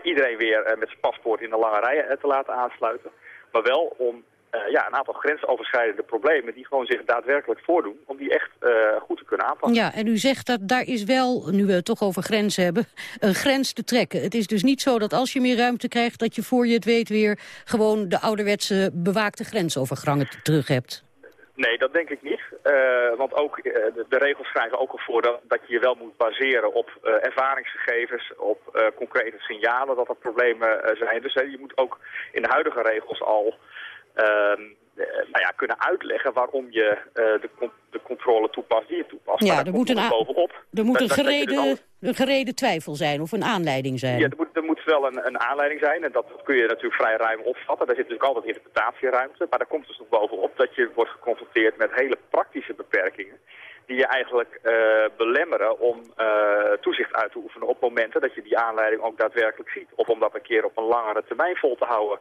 iedereen weer met zijn paspoort in de lange rijen te laten aansluiten. Maar wel om uh, ja, een aantal grensoverschrijdende problemen die gewoon zich daadwerkelijk voordoen, om die echt uh, goed te kunnen aanpakken. Ja, en u zegt dat daar is wel, nu we het toch over grenzen hebben, een grens te trekken. Het is dus niet zo dat als je meer ruimte krijgt, dat je voor je het weet weer gewoon de ouderwetse bewaakte grensovergangen terug hebt. Nee, dat denk ik niet. Uh, want ook de, de, regels schrijven ook al voor dat, dat je je wel moet baseren op ervaringsgegevens, op concrete signalen dat er problemen zijn. Dus je moet ook in de huidige regels al nou ja, kunnen uitleggen waarom je uh, de, de, controle toepast die je toepast. Ja, er moet, een, bovenop. er moet een, dat, gereden, dat dus een gereden twijfel zijn of een aanleiding zijn. Ja, er moet, er moet wel een, een aanleiding zijn en dat kun je natuurlijk vrij ruim opvatten. Daar zit natuurlijk altijd interpretatieruimte, maar daar komt dus nog bovenop dat je wordt geconfronteerd met hele praktische beperkingen die je eigenlijk uh, belemmeren om uh, toezicht uit te oefenen op momenten dat je die aanleiding ook daadwerkelijk ziet. Of om dat een keer op een langere termijn vol te houden.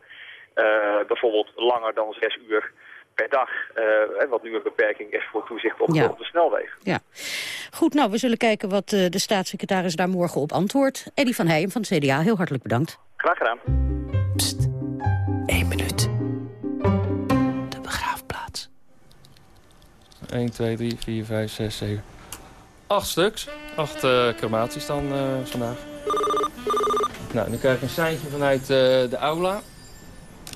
Uh, bijvoorbeeld langer dan zes uur per dag, uh, wat nu een beperking is voor toezicht op, ja. op de snelweg. Ja. Goed, nou, we zullen kijken wat uh, de staatssecretaris daar morgen op antwoordt. Eddie van Heijem van het CDA, heel hartelijk bedankt. Graag gedaan. Pst, één minuut. De begraafplaats. 1, 2, 3, 4, 5, 6, 7. Acht stuks. Acht uh, crematies dan vandaag. Nou, nu krijg ik een seintje vanuit de aula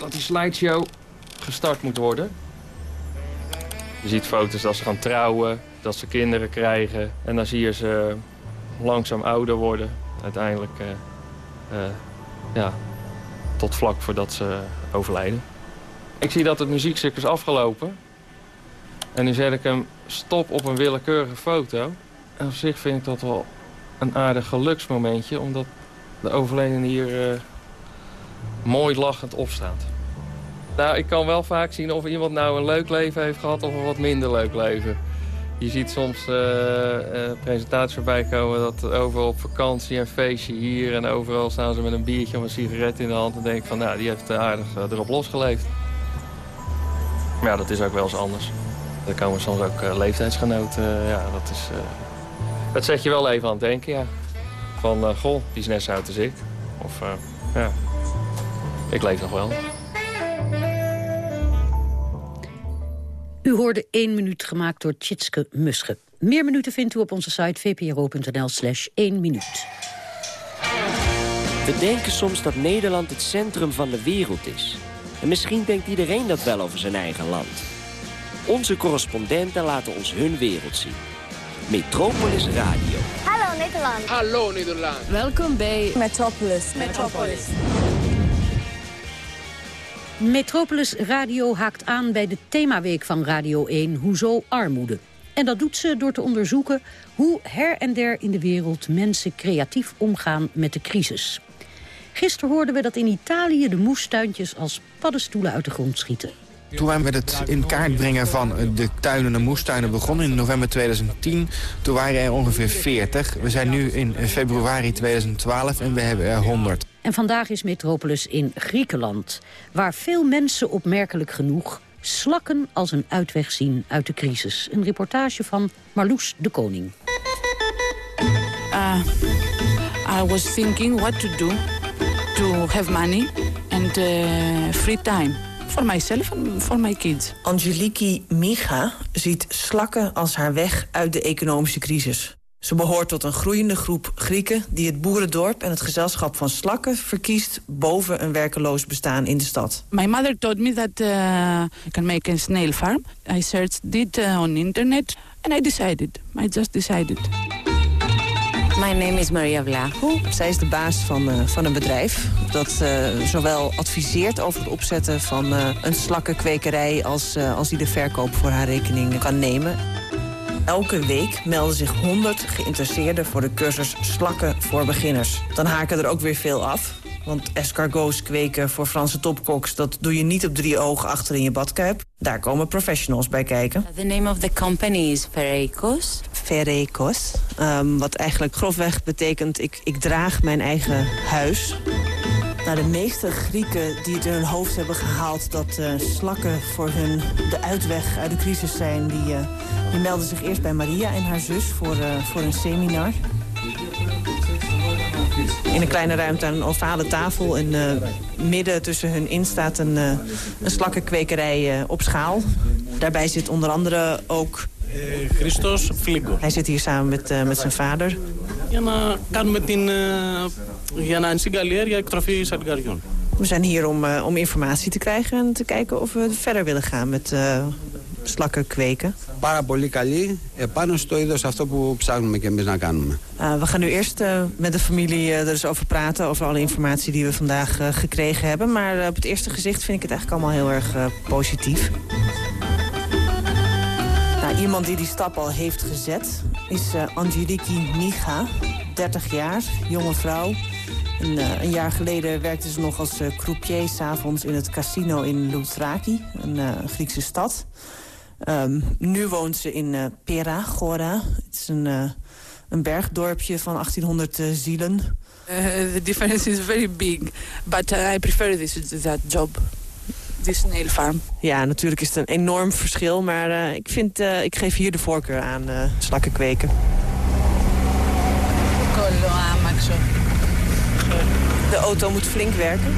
dat die slideshow gestart moet worden. Je ziet foto's dat ze gaan trouwen, dat ze kinderen krijgen. En dan zie je ze langzaam ouder worden. Uiteindelijk uh, uh, ja, tot vlak voordat ze overlijden. Ik zie dat het muziekstuk is afgelopen. En nu zet ik hem stop op een willekeurige foto. En op zich vind ik dat wel een aardig geluksmomentje. Omdat de overledene hier uh, mooi lachend opstaat. Nou, ik kan wel vaak zien of iemand nou een leuk leven heeft gehad of een wat minder leuk leven. Je ziet soms uh, uh, presentaties voorbij komen dat overal op vakantie en feestje hier en overal staan ze met een biertje of een sigaret in de hand en denk ik van nou, die heeft aardig uh, erop losgeleefd. Maar dat is ook wel eens anders. Er komen soms ook leeftijdsgenoten, ja, dat is... dat zet je wel even aan het denken, ja. Van, goh, die is net zo oud als ik. Of, ja, ik leef nog wel. U hoorde één minuut gemaakt door Tjitske Musche. Meer minuten vindt u op onze site vpro.nl slash 1 minuut. We denken soms dat Nederland het centrum van de wereld is. En misschien denkt iedereen dat wel over zijn eigen land. Onze correspondenten laten ons hun wereld zien. Metropolis Radio. Hallo Nederland. Hallo Nederland. Welkom bij Metropolis. Metropolis. Metropolis Radio haakt aan bij de themaweek van Radio 1 Hoezo armoede. En dat doet ze door te onderzoeken hoe her en der in de wereld mensen creatief omgaan met de crisis. Gisteren hoorden we dat in Italië de moestuintjes als paddenstoelen uit de grond schieten. Toen wij met het in kaart brengen van de tuinen en moestuinen begonnen in november 2010, toen waren er ongeveer 40. We zijn nu in februari 2012 en we hebben er 100. En vandaag is Metropolis in Griekenland, waar veel mensen opmerkelijk genoeg slakken als een uitweg zien uit de crisis. Een reportage van Marloes de Koning. Uh, I was thinking what to do to have money and uh, free time for myself and for my kids. Angeliki Micha ziet slakken als haar weg uit de economische crisis. Ze behoort tot een groeiende groep Grieken die het boerendorp en het gezelschap van slakken verkiest boven een werkeloos bestaan in de stad. My mother told me that uh, I can make a snail farm. I searched it uh, on internet and I decided. I just decided. My name is Maria Vlago. Zij is de baas van, uh, van een bedrijf dat uh, zowel adviseert over het opzetten van uh, een slakkenkwekerij... als, als die de verkoop voor haar rekening kan nemen. Elke week melden zich 100 geïnteresseerden voor de cursus Slakken voor Beginners. Dan haken er ook weer veel af. Want escargots kweken voor Franse topkoks... dat doe je niet op drie ogen achter in je badkuip. Daar komen professionals bij kijken. The name of the company is Ferrecos. Ferrecos. Um, wat eigenlijk grofweg betekent... Ik, ik draag mijn eigen huis. Nou, de meeste Grieken die het in hun hoofd hebben gehaald... dat uh, slakken voor hun de uitweg uit de crisis zijn... die, uh, die melden zich eerst bij Maria en haar zus voor, uh, voor een seminar. In een kleine ruimte aan een ovale tafel. En midden tussen hun in staat een, een slakkenkwekerij op schaal. Daarbij zit onder andere ook... Christos Fligo. Hij zit hier samen met, met zijn vader. Για να κάνουμε την... για να ενσυγκαλιέρ για εκτροφή σαλγκαριών. We zijn hier om, om informatie te krijgen en te kijken of we verder willen gaan met slakken kweken. Πάρα πολύ καλή επάνω στο είδος αυτό που ψάχνουμε και εμείς να κάνουμε. Uh, we gaan nu eerst uh, met de familie uh, er eens over praten... over alle informatie die we vandaag gekregen hebben. Maar op het eerste gezicht vind ik het eigenlijk allemaal heel erg positief. Iemand die die stap al heeft gezet is Angeliki Micha. 30 jaar, jonge vrouw. En, een jaar geleden werkte ze nog als croupier... s'avonds in het casino in Loutraki, een Griekse stad... Um, nu woont ze in uh, Pera, Gora. Het is een, uh, een bergdorpje van 1800 uh, zielen. the difference is very big, but I prefer this that job. This snail farm. Ja, natuurlijk is het een enorm verschil, maar ik, vind, ik geef hier de voorkeur aan slakken kweken. De auto moet flink werken,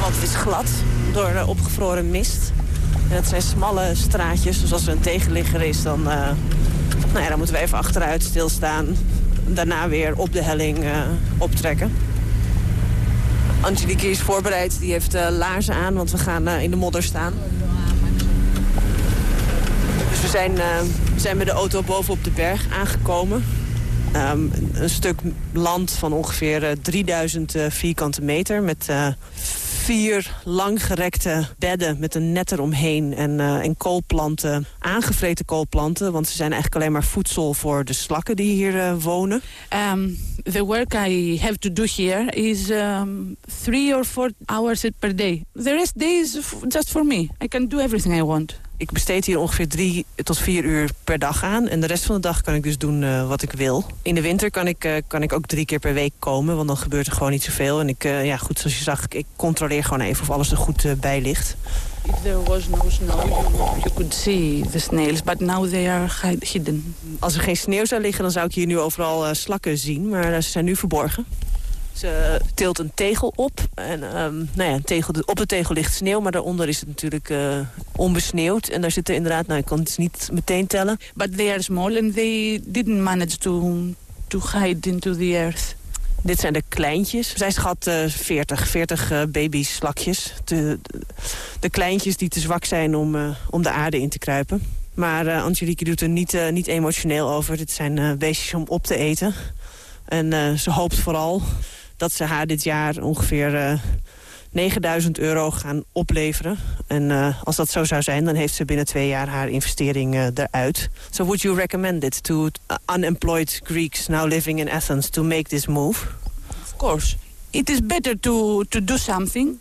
want het is glad door de opgevroren mist. En dat zijn smalle straatjes, dus als er een tegenligger is... dan, uh, nou ja, dan moeten we even achteruit stilstaan. Daarna weer op de helling uh, optrekken. Angelique is voorbereid, die heeft uh, laarzen aan... want we gaan in de modder staan. Dus we zijn, we zijn met de auto bovenop de berg aangekomen. Um, een stuk land van ongeveer 3000 vierkante meter... met vier langgerekte bedden met een net eromheen en, uh, en koolplanten, aangevreten koolplanten. Want ze zijn eigenlijk alleen maar voedsel voor de slakken die hier uh, wonen. Um, the work I have to do here is um, three or four hours per day. The rest days just for me. I can do everything I want. Ik besteed hier ongeveer drie tot vier uur per dag aan. En de rest van de dag kan ik dus doen uh, wat ik wil. In de winter kan ik, uh, kan ik ook drie keer per week komen. Want dan gebeurt er gewoon niet zoveel. En ik, uh, ja goed, zoals je zag, ik controleer gewoon even of alles er goed bij ligt. If there was no snow, you could see the snails. But now they are hidden. Als er geen sneeuw zou liggen, dan zou ik hier nu overal slakken zien. Maar ze zijn nu verborgen. Ze tilt een tegel op. En um, nou ja, een tegel, op de tegel ligt sneeuw, maar daaronder is het natuurlijk uh, onbesneeuwd. En daar zitten inderdaad, nou ik kan het niet meteen tellen. But they are small and they didn't manage to, to hide into the earth. Dit zijn de kleintjes. Zij schat uh, 40, 40 uh, babyslakjes. De, de, de, kleintjes die te zwak zijn om, uh, om de aarde in te kruipen. Maar Angelique doet er niet, niet emotioneel over. Dit zijn beestjes om op te eten. En ze hoopt vooral dat ze haar dit jaar ongeveer 9000 euro gaan opleveren. En als dat zo zou zijn, dan heeft ze binnen twee jaar haar investering eruit. So would you recommend it to unemployed Greeks now living in Athens to make this move? Of course. It is better to, to do something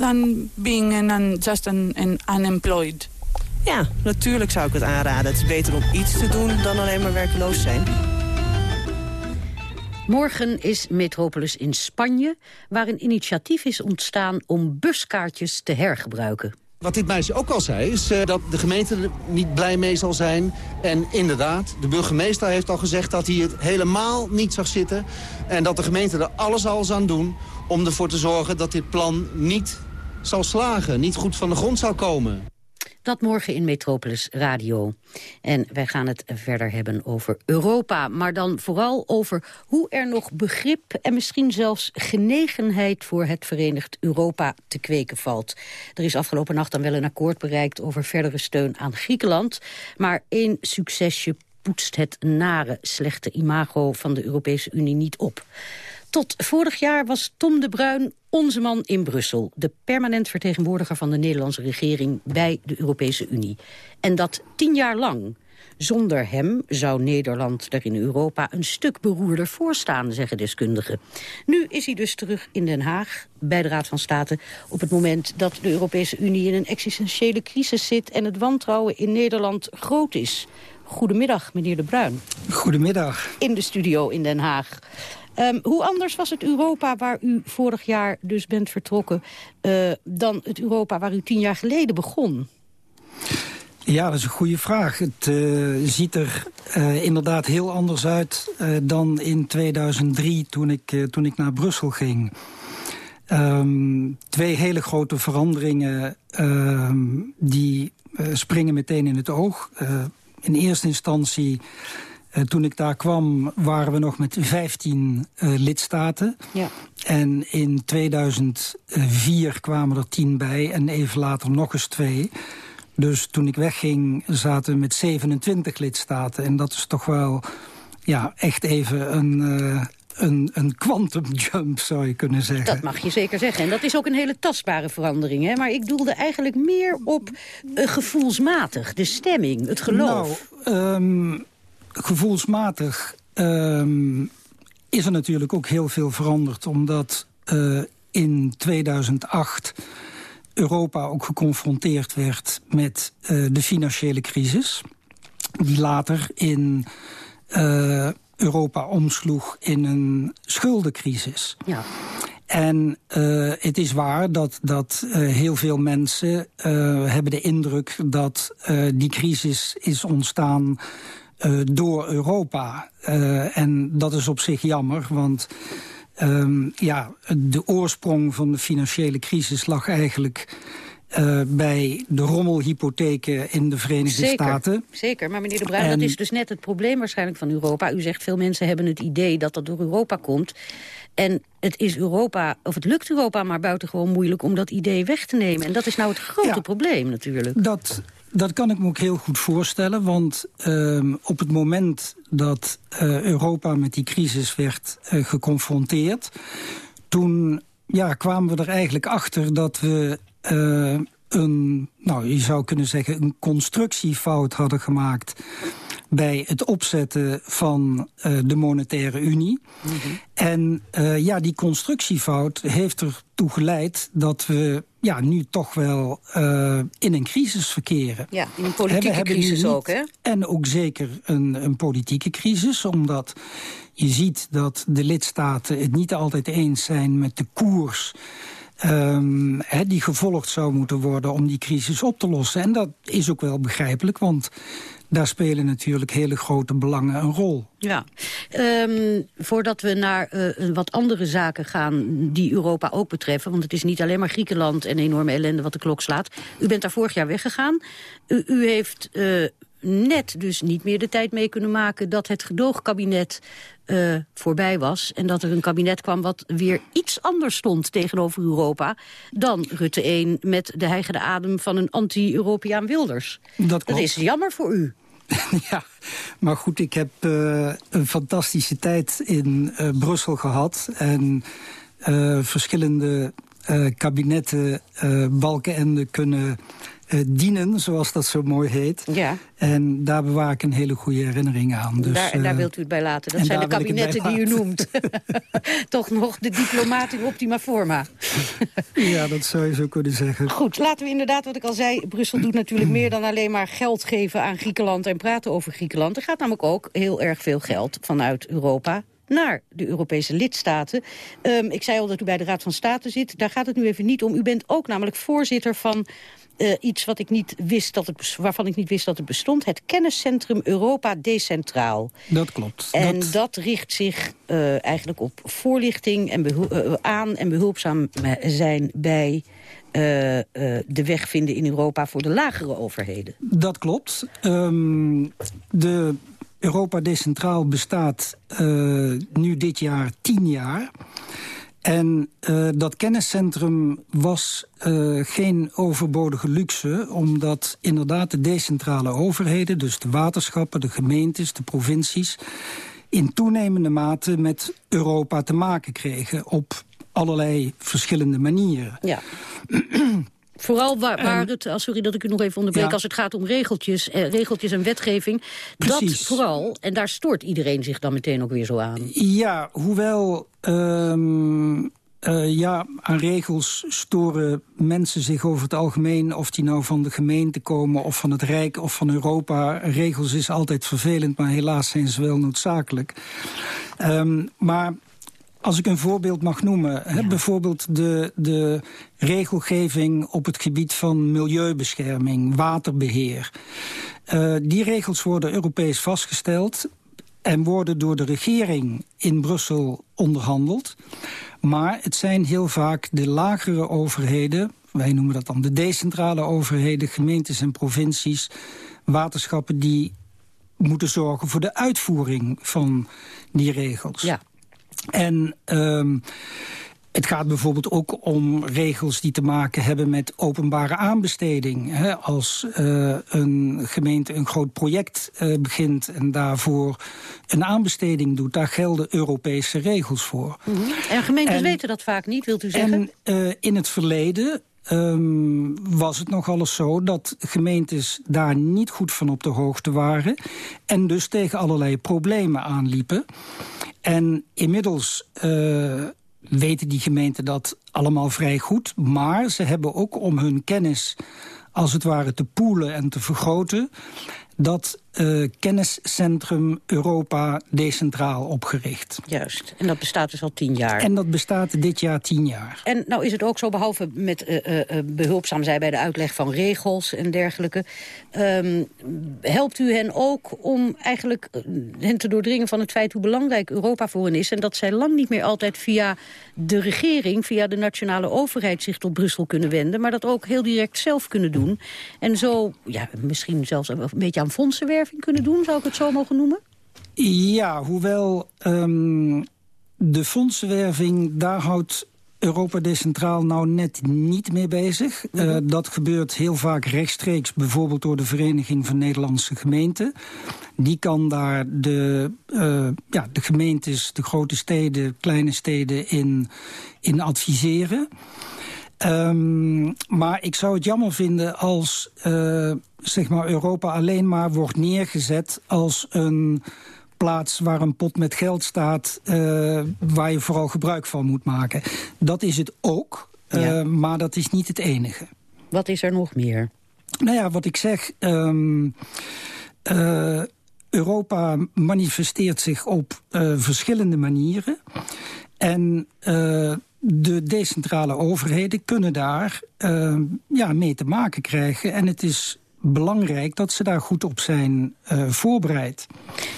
than being an, just an, an unemployed. Ja, natuurlijk zou ik het aanraden. Het is beter om iets te doen dan alleen maar werkloos zijn. Morgen is Metropolis in Spanje, waar een initiatief is ontstaan om buskaartjes te hergebruiken. Wat dit meisje ook al zei, is uh, dat de gemeente er niet blij mee zal zijn. En inderdaad, de burgemeester heeft al gezegd dat hij het helemaal niet zag zitten. En dat de gemeente er alles al aan doen om ervoor te zorgen dat dit plan niet zal slagen. Niet goed van de grond zal komen. Dat morgen in Metropolis Radio. En wij gaan het verder hebben over Europa. Maar dan vooral over hoe er nog begrip en misschien zelfs genegenheid voor het Verenigd Europa te kweken valt. Er is afgelopen nacht dan wel een akkoord bereikt over verdere steun aan Griekenland. Maar één succesje poetst het nare, slechte imago van de Europese Unie niet op. Tot vorig jaar was Tom de Bruin onze man in Brussel. De permanent vertegenwoordiger van de Nederlandse regering bij de Europese Unie. En dat tien jaar lang. Zonder hem zou Nederland er in Europa een stuk beroerder voor staan, zeggen deskundigen. Nu is hij dus terug in Den Haag bij de Raad van State... op het moment dat de Europese Unie in een existentiële crisis zit... en het wantrouwen in Nederland groot is. Goedemiddag, meneer De Bruin. Goedemiddag. In de studio in Den Haag. Um, hoe anders was het Europa waar u vorig jaar dus bent vertrokken... Uh, dan het Europa waar u tien jaar geleden begon? Ja, dat is een goede vraag. Het uh, ziet er uh, inderdaad heel anders uit dan in 2003 toen ik, toen ik naar Brussel ging. Um, twee hele grote veranderingen ehm, die springen meteen in het oog. in eerste instantie uh, toen ik daar kwam waren we nog met 15 uh, lidstaten. Ja. En in 2004 kwamen er 10 bij en even later nog eens twee. Dus toen ik wegging zaten we met 27 lidstaten. En dat is toch wel ja, echt even een... Uh, een, een quantum jump, zou je kunnen zeggen. Dat mag je zeker zeggen. En dat is ook een hele tastbare verandering. Hè? Maar ik doelde eigenlijk meer op uh, gevoelsmatig. De stemming, het geloof. Nou, um, gevoelsmatig um, is er natuurlijk ook heel veel veranderd... omdat uh, in 2008 Europa ook geconfronteerd werd met uh, de financiële crisis... die later in uh, Europa omsloeg in een schuldencrisis. Ja. En uh, het is waar dat, dat uh, heel veel mensen uh, hebben de indruk dat die crisis is ontstaan uh, door Europa. Uh, en dat is op zich jammer, want um, ja, de oorsprong van de financiële crisis lag eigenlijk... Uh, bij de rommelhypotheken in de Verenigde zeker, Staten. Zeker, maar meneer De Bruin, en... dat is dus net het probleem waarschijnlijk van Europa. U zegt veel mensen hebben het idee dat dat door Europa komt. En het is Europa, of het lukt Europa maar buitengewoon moeilijk om dat idee weg te nemen. En dat is nou het grote ja, probleem natuurlijk. Dat, dat kan ik me ook heel goed voorstellen, want uh, op het moment dat uh, Europa met die crisis werd uh, geconfronteerd... toen ja, kwamen we er eigenlijk achter dat we uh, een, nou, je zou kunnen zeggen, een constructiefout hadden gemaakt bij het opzetten van uh, de monetaire unie. Mm -hmm. En uh, ja, die constructiefout heeft ertoe geleid dat we ja, nu toch wel uh, in een crisis verkeren. Ja, in een politieke He, crisis ook, hè? En ook zeker een, een politieke crisis, omdat je ziet dat de lidstaten het niet altijd eens zijn met de koers... He, die gevolgd zou moeten worden om die crisis op te lossen. En dat is ook wel begrijpelijk, want daar spelen natuurlijk hele grote belangen een rol. Ja, um, voordat we naar uh, wat andere zaken gaan die Europa ook betreffen... want het is niet alleen maar Griekenland en enorme ellende wat de klok slaat. U bent daar vorig jaar weggegaan. U, u heeft uh, net dus niet meer de tijd mee kunnen maken... dat het gedoogkabinet uh, voorbij was. En dat er een kabinet kwam wat weer iets anders stond tegenover Europa... dan Rutte 1 met de heigende adem van een anti-Europeaan Wilders. Dat, dat is jammer voor u. ja, maar goed, ik heb uh, een fantastische tijd in uh, Brussel gehad. En verschillende kabinetten Balkenende kunnen uh, dienen, zoals dat zo mooi heet. Ja. En daar bewaar ik een hele goede herinnering aan. Dus, daar, en daar eh, wilt u het bij laten. Dat zijn de kabinetten die u noemt. Toch nog de diplomaat in optima forma. ja, dat zou je zo kunnen zeggen. Goed, laten we inderdaad, wat ik al zei... Brussel doet natuurlijk meer dan alleen maar geld geven aan Griekenland... en praten over Griekenland. Er gaat namelijk ook heel erg veel geld vanuit Europa naar de Europese lidstaten. Um, ik zei al dat u bij de Raad van State zit. Daar gaat het nu even niet om. U bent ook namelijk voorzitter van uh, iets wat ik niet wist dat het, waarvan ik niet wist dat het bestond. Het kenniscentrum Europa Decentraal. Dat klopt. En dat, dat richt zich uh, eigenlijk op voorlichting en uh, aan en behulpzaam zijn bij... De weg vinden in Europa voor de lagere overheden. Dat klopt. Um, de Europa Decentraal bestaat uh, nu dit jaar tien jaar. En uh, dat kenniscentrum was uh, geen overbodige luxe... omdat inderdaad de decentrale overheden, dus de waterschappen... de gemeentes, de provincies... in toenemende mate met Europa te maken kregen... op allerlei verschillende manieren. Ja. Vooral waar, waar het, oh, sorry dat ik u nog even onderbreek... als het gaat om regeltjes, eh, regeltjes en wetgeving. Precies. Dat vooral, en daar stoort iedereen zich dan meteen ook weer zo aan. Ja, hoewel... Um, uh, ja, aan regels storen mensen zich over het algemeen... of die nou van de gemeente komen of van het Rijk of van Europa. Regels is altijd vervelend, maar helaas zijn ze wel noodzakelijk. Um, maar als ik een voorbeeld mag noemen, ja. bijvoorbeeld de, de regelgeving op het gebied van milieubescherming, waterbeheer. Uh, die regels worden Europees vastgesteld en worden door de regering in Brussel onderhandeld. Maar het zijn heel vaak de lagere overheden, wij noemen dat dan de decentrale overheden, gemeentes en provincies, waterschappen die moeten zorgen voor de uitvoering van die regels. Ja. En um, het gaat bijvoorbeeld ook om regels die te maken hebben met openbare aanbesteding. Als uh, een gemeente een groot project uh, begint en daarvoor een aanbesteding doet... daar gelden Europese regels voor. -hmm. En gemeentes en, weten dat vaak niet, wilt u zeggen? En uh, in het verleden Um, was het nog alles zo dat gemeentes daar niet goed van op de hoogte waren... en dus tegen allerlei problemen aanliepen. En inmiddels uh, weten die gemeenten dat allemaal vrij goed... maar ze hebben ook om hun kennis als het ware te poelen en te vergroten dat uh, kenniscentrum Europa decentraal opgericht. Juist, en dat bestaat dus al tien jaar. En dat bestaat dit jaar tien jaar. En nou is het ook zo, behalve met uh, uh, behulpzaam zijn bij de uitleg van regels en dergelijke... Um, helpt u hen ook om eigenlijk hen te doordringen van het feit hoe belangrijk Europa voor hen is... en dat zij lang niet meer altijd via de regering, via de nationale overheid zich tot Brussel kunnen wenden... maar dat ook heel direct zelf kunnen doen. En zo, ja, misschien zelfs een beetje aan fondsenwerving kunnen doen, zou ik het zo mogen noemen? Ja, hoewel um, de fondsenwerving, daar houdt Europa Decentraal nou net niet mee bezig. -hmm. uh, dat gebeurt heel vaak rechtstreeks, bijvoorbeeld door de Vereniging van Nederlandse Gemeenten. Die kan daar de, uh, ja, de gemeentes, de grote steden, kleine steden in, in adviseren. Um, maar ik zou het jammer vinden als uh, zeg maar Europa alleen maar wordt neergezet als een plaats waar een pot met geld staat... Uh, waar je vooral gebruik van moet maken. Dat is het ook, uh, ja. maar dat is niet het enige. Wat is er nog meer? Nou ja, wat ik zeg... Um, uh, Europa manifesteert zich op verschillende manieren. En de decentrale overheden kunnen daar uh, ja, mee te maken krijgen. En het is belangrijk dat ze daar goed op zijn uh, voorbereid.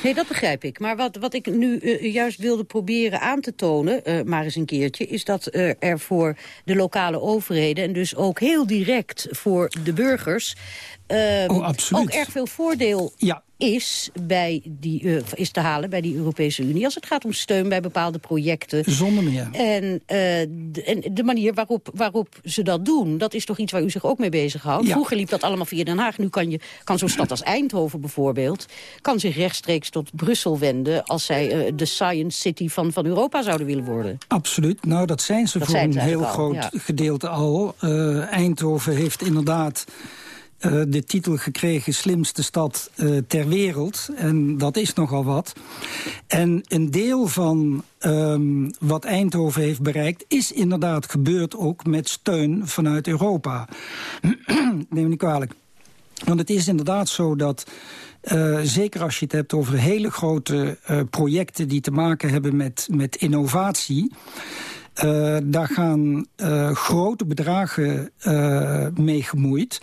Nee, dat begrijp ik. Maar wat, wat ik nu uh, juist wilde proberen aan te tonen, uh, maar eens een keertje... is dat er voor de lokale overheden en dus ook heel direct voor de burgers... oh, ook erg veel voordeel ja is, bij die, uh, is te halen bij die Europese Unie... als het gaat om steun bij bepaalde projecten. Zonder meer. En, uh, de, en de manier waarop, waarop ze dat doen, dat is toch iets waar u zich ook mee bezighoudt. Ja. Vroeger liep dat allemaal via Den Haag. Nu kan, je, kan zo'n stad als Eindhoven bijvoorbeeld... kan zich rechtstreeks tot Brussel wenden... als zij uh, de science city van, van Europa zouden willen worden. Absoluut. Nou, dat zijn ze dat voor zijn een heel al, groot ja. gedeelte al. Eindhoven heeft inderdaad... Uh, de titel gekregen slimste stad uh, ter wereld. En dat is nogal wat. En een deel van um, wat Eindhoven heeft bereikt... is inderdaad gebeurd ook met steun vanuit Europa. Neem me niet kwalijk. Want het is inderdaad zo dat... Uh, zeker als je het hebt over hele grote projecten... die te maken hebben met, met innovatie... Daar gaan grote bedragen mee gemoeid.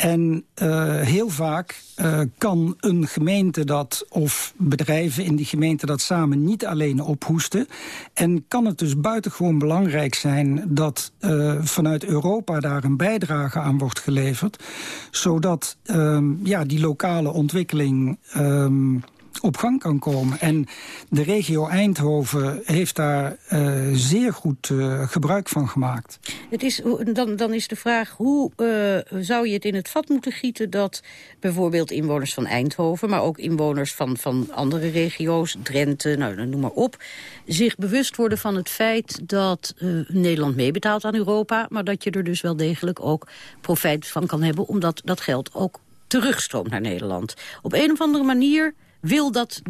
En uh, heel vaak uh, kan een gemeente dat, of bedrijven in die gemeente dat samen niet alleen ophoesten. En kan het dus buitengewoon belangrijk zijn dat uh, vanuit Europa daar een bijdrage aan wordt geleverd. Zodat um, ja, die lokale ontwikkeling... Um, op gang kan komen. En de regio Eindhoven heeft daar uh, zeer goed uh, gebruik van gemaakt. Het is, dan, dan is de vraag, hoe uh, zou je het in het vat moeten gieten... dat bijvoorbeeld inwoners van Eindhoven... maar ook inwoners van, van andere regio's, Drenthe, nou, noem maar op... zich bewust worden van het feit dat Nederland meebetaalt aan Europa... maar dat je er dus wel degelijk ook profijt van kan hebben... omdat dat geld ook terugstroomt naar Nederland. Op een of andere manier wil dat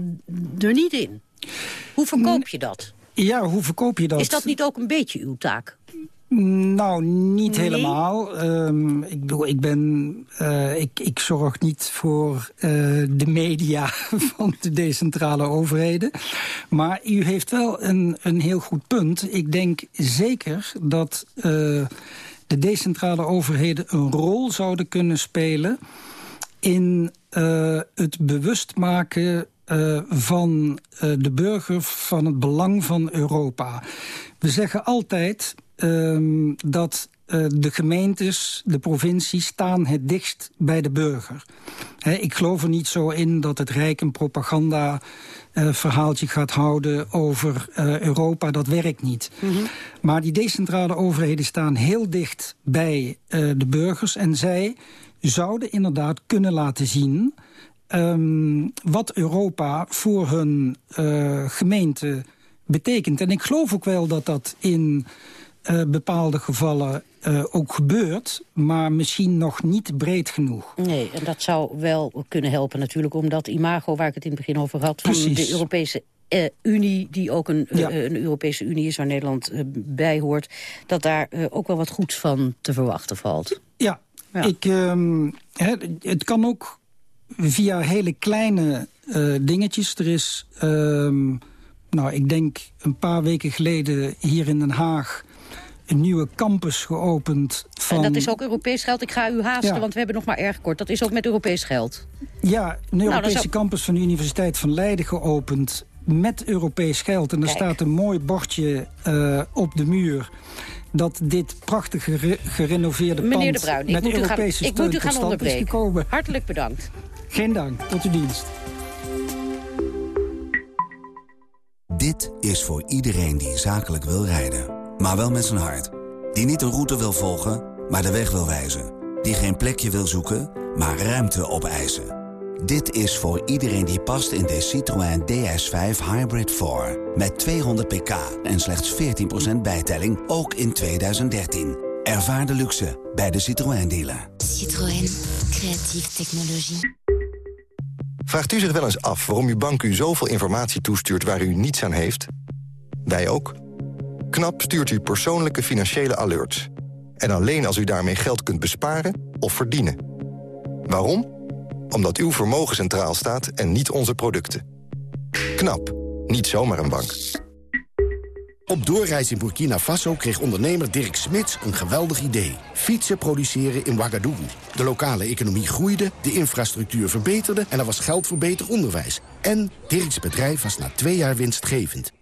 er niet in. Hoe verkoop je dat? Ja, hoe verkoop je dat? Is dat niet ook een beetje uw taak? Nou, niet nee? helemaal. Um, ik bedoel, ik ben... Uh, ik, ik zorg niet voor uh, de media van de decentrale overheden. Maar u heeft wel een, een heel goed punt. Ik denk zeker dat uh, de decentrale overheden een rol zouden kunnen spelen in uh, het bewust maken uh, van uh, de burger van het belang van Europa. We zeggen altijd um, dat de gemeentes, de provincies staan het dichtst bij de burger. He, ik geloof er niet zo in dat het Rijk een propaganda verhaaltje gaat houden over Europa. Dat werkt niet. Mm -hmm. Maar die decentrale overheden staan heel dicht bij de burgers en zij zouden inderdaad kunnen laten zien... Um, wat Europa voor hun uh, gemeente betekent. En ik geloof ook wel dat dat in uh, bepaalde gevallen uh, ook gebeurt... maar misschien nog niet breed genoeg. Nee, en dat zou wel kunnen helpen natuurlijk... om dat imago waar ik het in het begin over had... van de Europese uh, Unie, die ook een, ja. uh, een Europese Unie is... waar Nederland uh, bij hoort... dat daar ook wel wat goeds van te verwachten valt. Ja, ja. Ik, um, he, het kan ook via hele kleine uh, dingetjes. Er is, um, nou, ik denk een paar weken geleden hier in Den Haag een nieuwe campus geopend. Van... En dat is ook Europees geld. Ik ga u haasten, ja. want we hebben nog maar erg kort. Dat is ook met Europees geld. Ja, een Europese nou, campus van de Universiteit van Leiden geopend met Europees geld. En er Kijk. staat een mooi bordje uh, op de muur dat dit prachtige ge gerenoveerde Meneer pand de Bruin, ik met moet Europese u gaan, ik moet u gaan onderbreken. Hartelijk bedankt. Geen dank, tot uw dienst. Dit is voor iedereen die zakelijk wil rijden, maar wel met zijn hart. Die niet een route wil volgen, maar de weg wil wijzen. Die geen plekje wil zoeken, maar ruimte opeisen. Dit is voor iedereen die past in de Citroën DS5 Hybrid 4. Met 200 pk en slechts 14% bijtelling, ook in 2013. Ervaar de luxe bij de Citroën dealer. Citroën, creatieve technologie. Vraagt u zich wel eens af waarom uw bank u zoveel informatie toestuurt waar u niets aan heeft? Wij ook. KNAP stuurt u persoonlijke financiële alerts. En alleen als u daarmee geld kunt besparen of verdienen. Waarom? Omdat uw vermogen centraal staat en niet onze producten. KNAP. Niet zomaar een bank. Op doorreis in Burkina Faso kreeg ondernemer Dirk Smits een geweldig idee. Fietsen produceren in Ouagadougou. De lokale economie groeide, de infrastructuur verbeterde... en er was geld voor beter onderwijs. En Dirks bedrijf was na twee jaar winstgevend.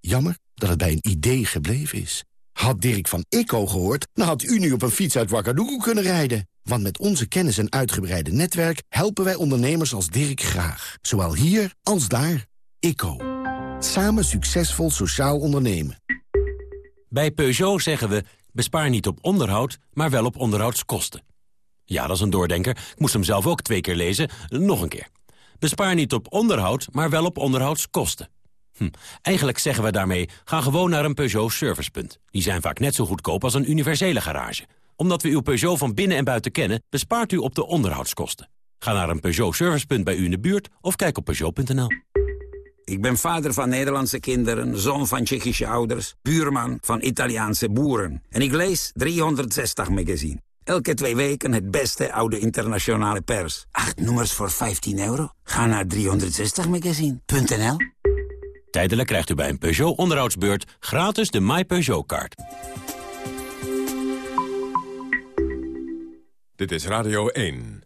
Jammer dat het bij een idee gebleven is. Had Dirk van ICO gehoord, dan had u nu op een fiets uit Ouagadougou kunnen rijden. Want met onze kennis en uitgebreide netwerk... helpen wij ondernemers als Dirk graag. Zowel hier als daar. ICO. Samen succesvol sociaal ondernemen. Bij Peugeot zeggen we, bespaar niet op onderhoud, maar wel op onderhoudskosten. Ja, dat is een doordenker. Ik moest hem zelf ook twee keer lezen. Nog een keer. Bespaar niet op onderhoud, maar wel op onderhoudskosten. Hm. Eigenlijk zeggen we daarmee, ga gewoon naar een Peugeot servicepunt. Die zijn vaak net zo goedkoop als een universele garage. Omdat we uw Peugeot van binnen en buiten kennen, bespaart u op de onderhoudskosten. Ga naar een Peugeot servicepunt bij u in de buurt of kijk op Peugeot.nl. Ik ben vader van Nederlandse kinderen, zoon van Tsjechische ouders... buurman van Italiaanse boeren. En ik lees 360 magazine. Elke twee weken het beste oude internationale pers. Acht nummers voor 15 euro? Ga naar 360magazine.nl Tijdelijk krijgt u bij een Peugeot onderhoudsbeurt gratis de My Peugeot-kaart. Dit is Radio 1.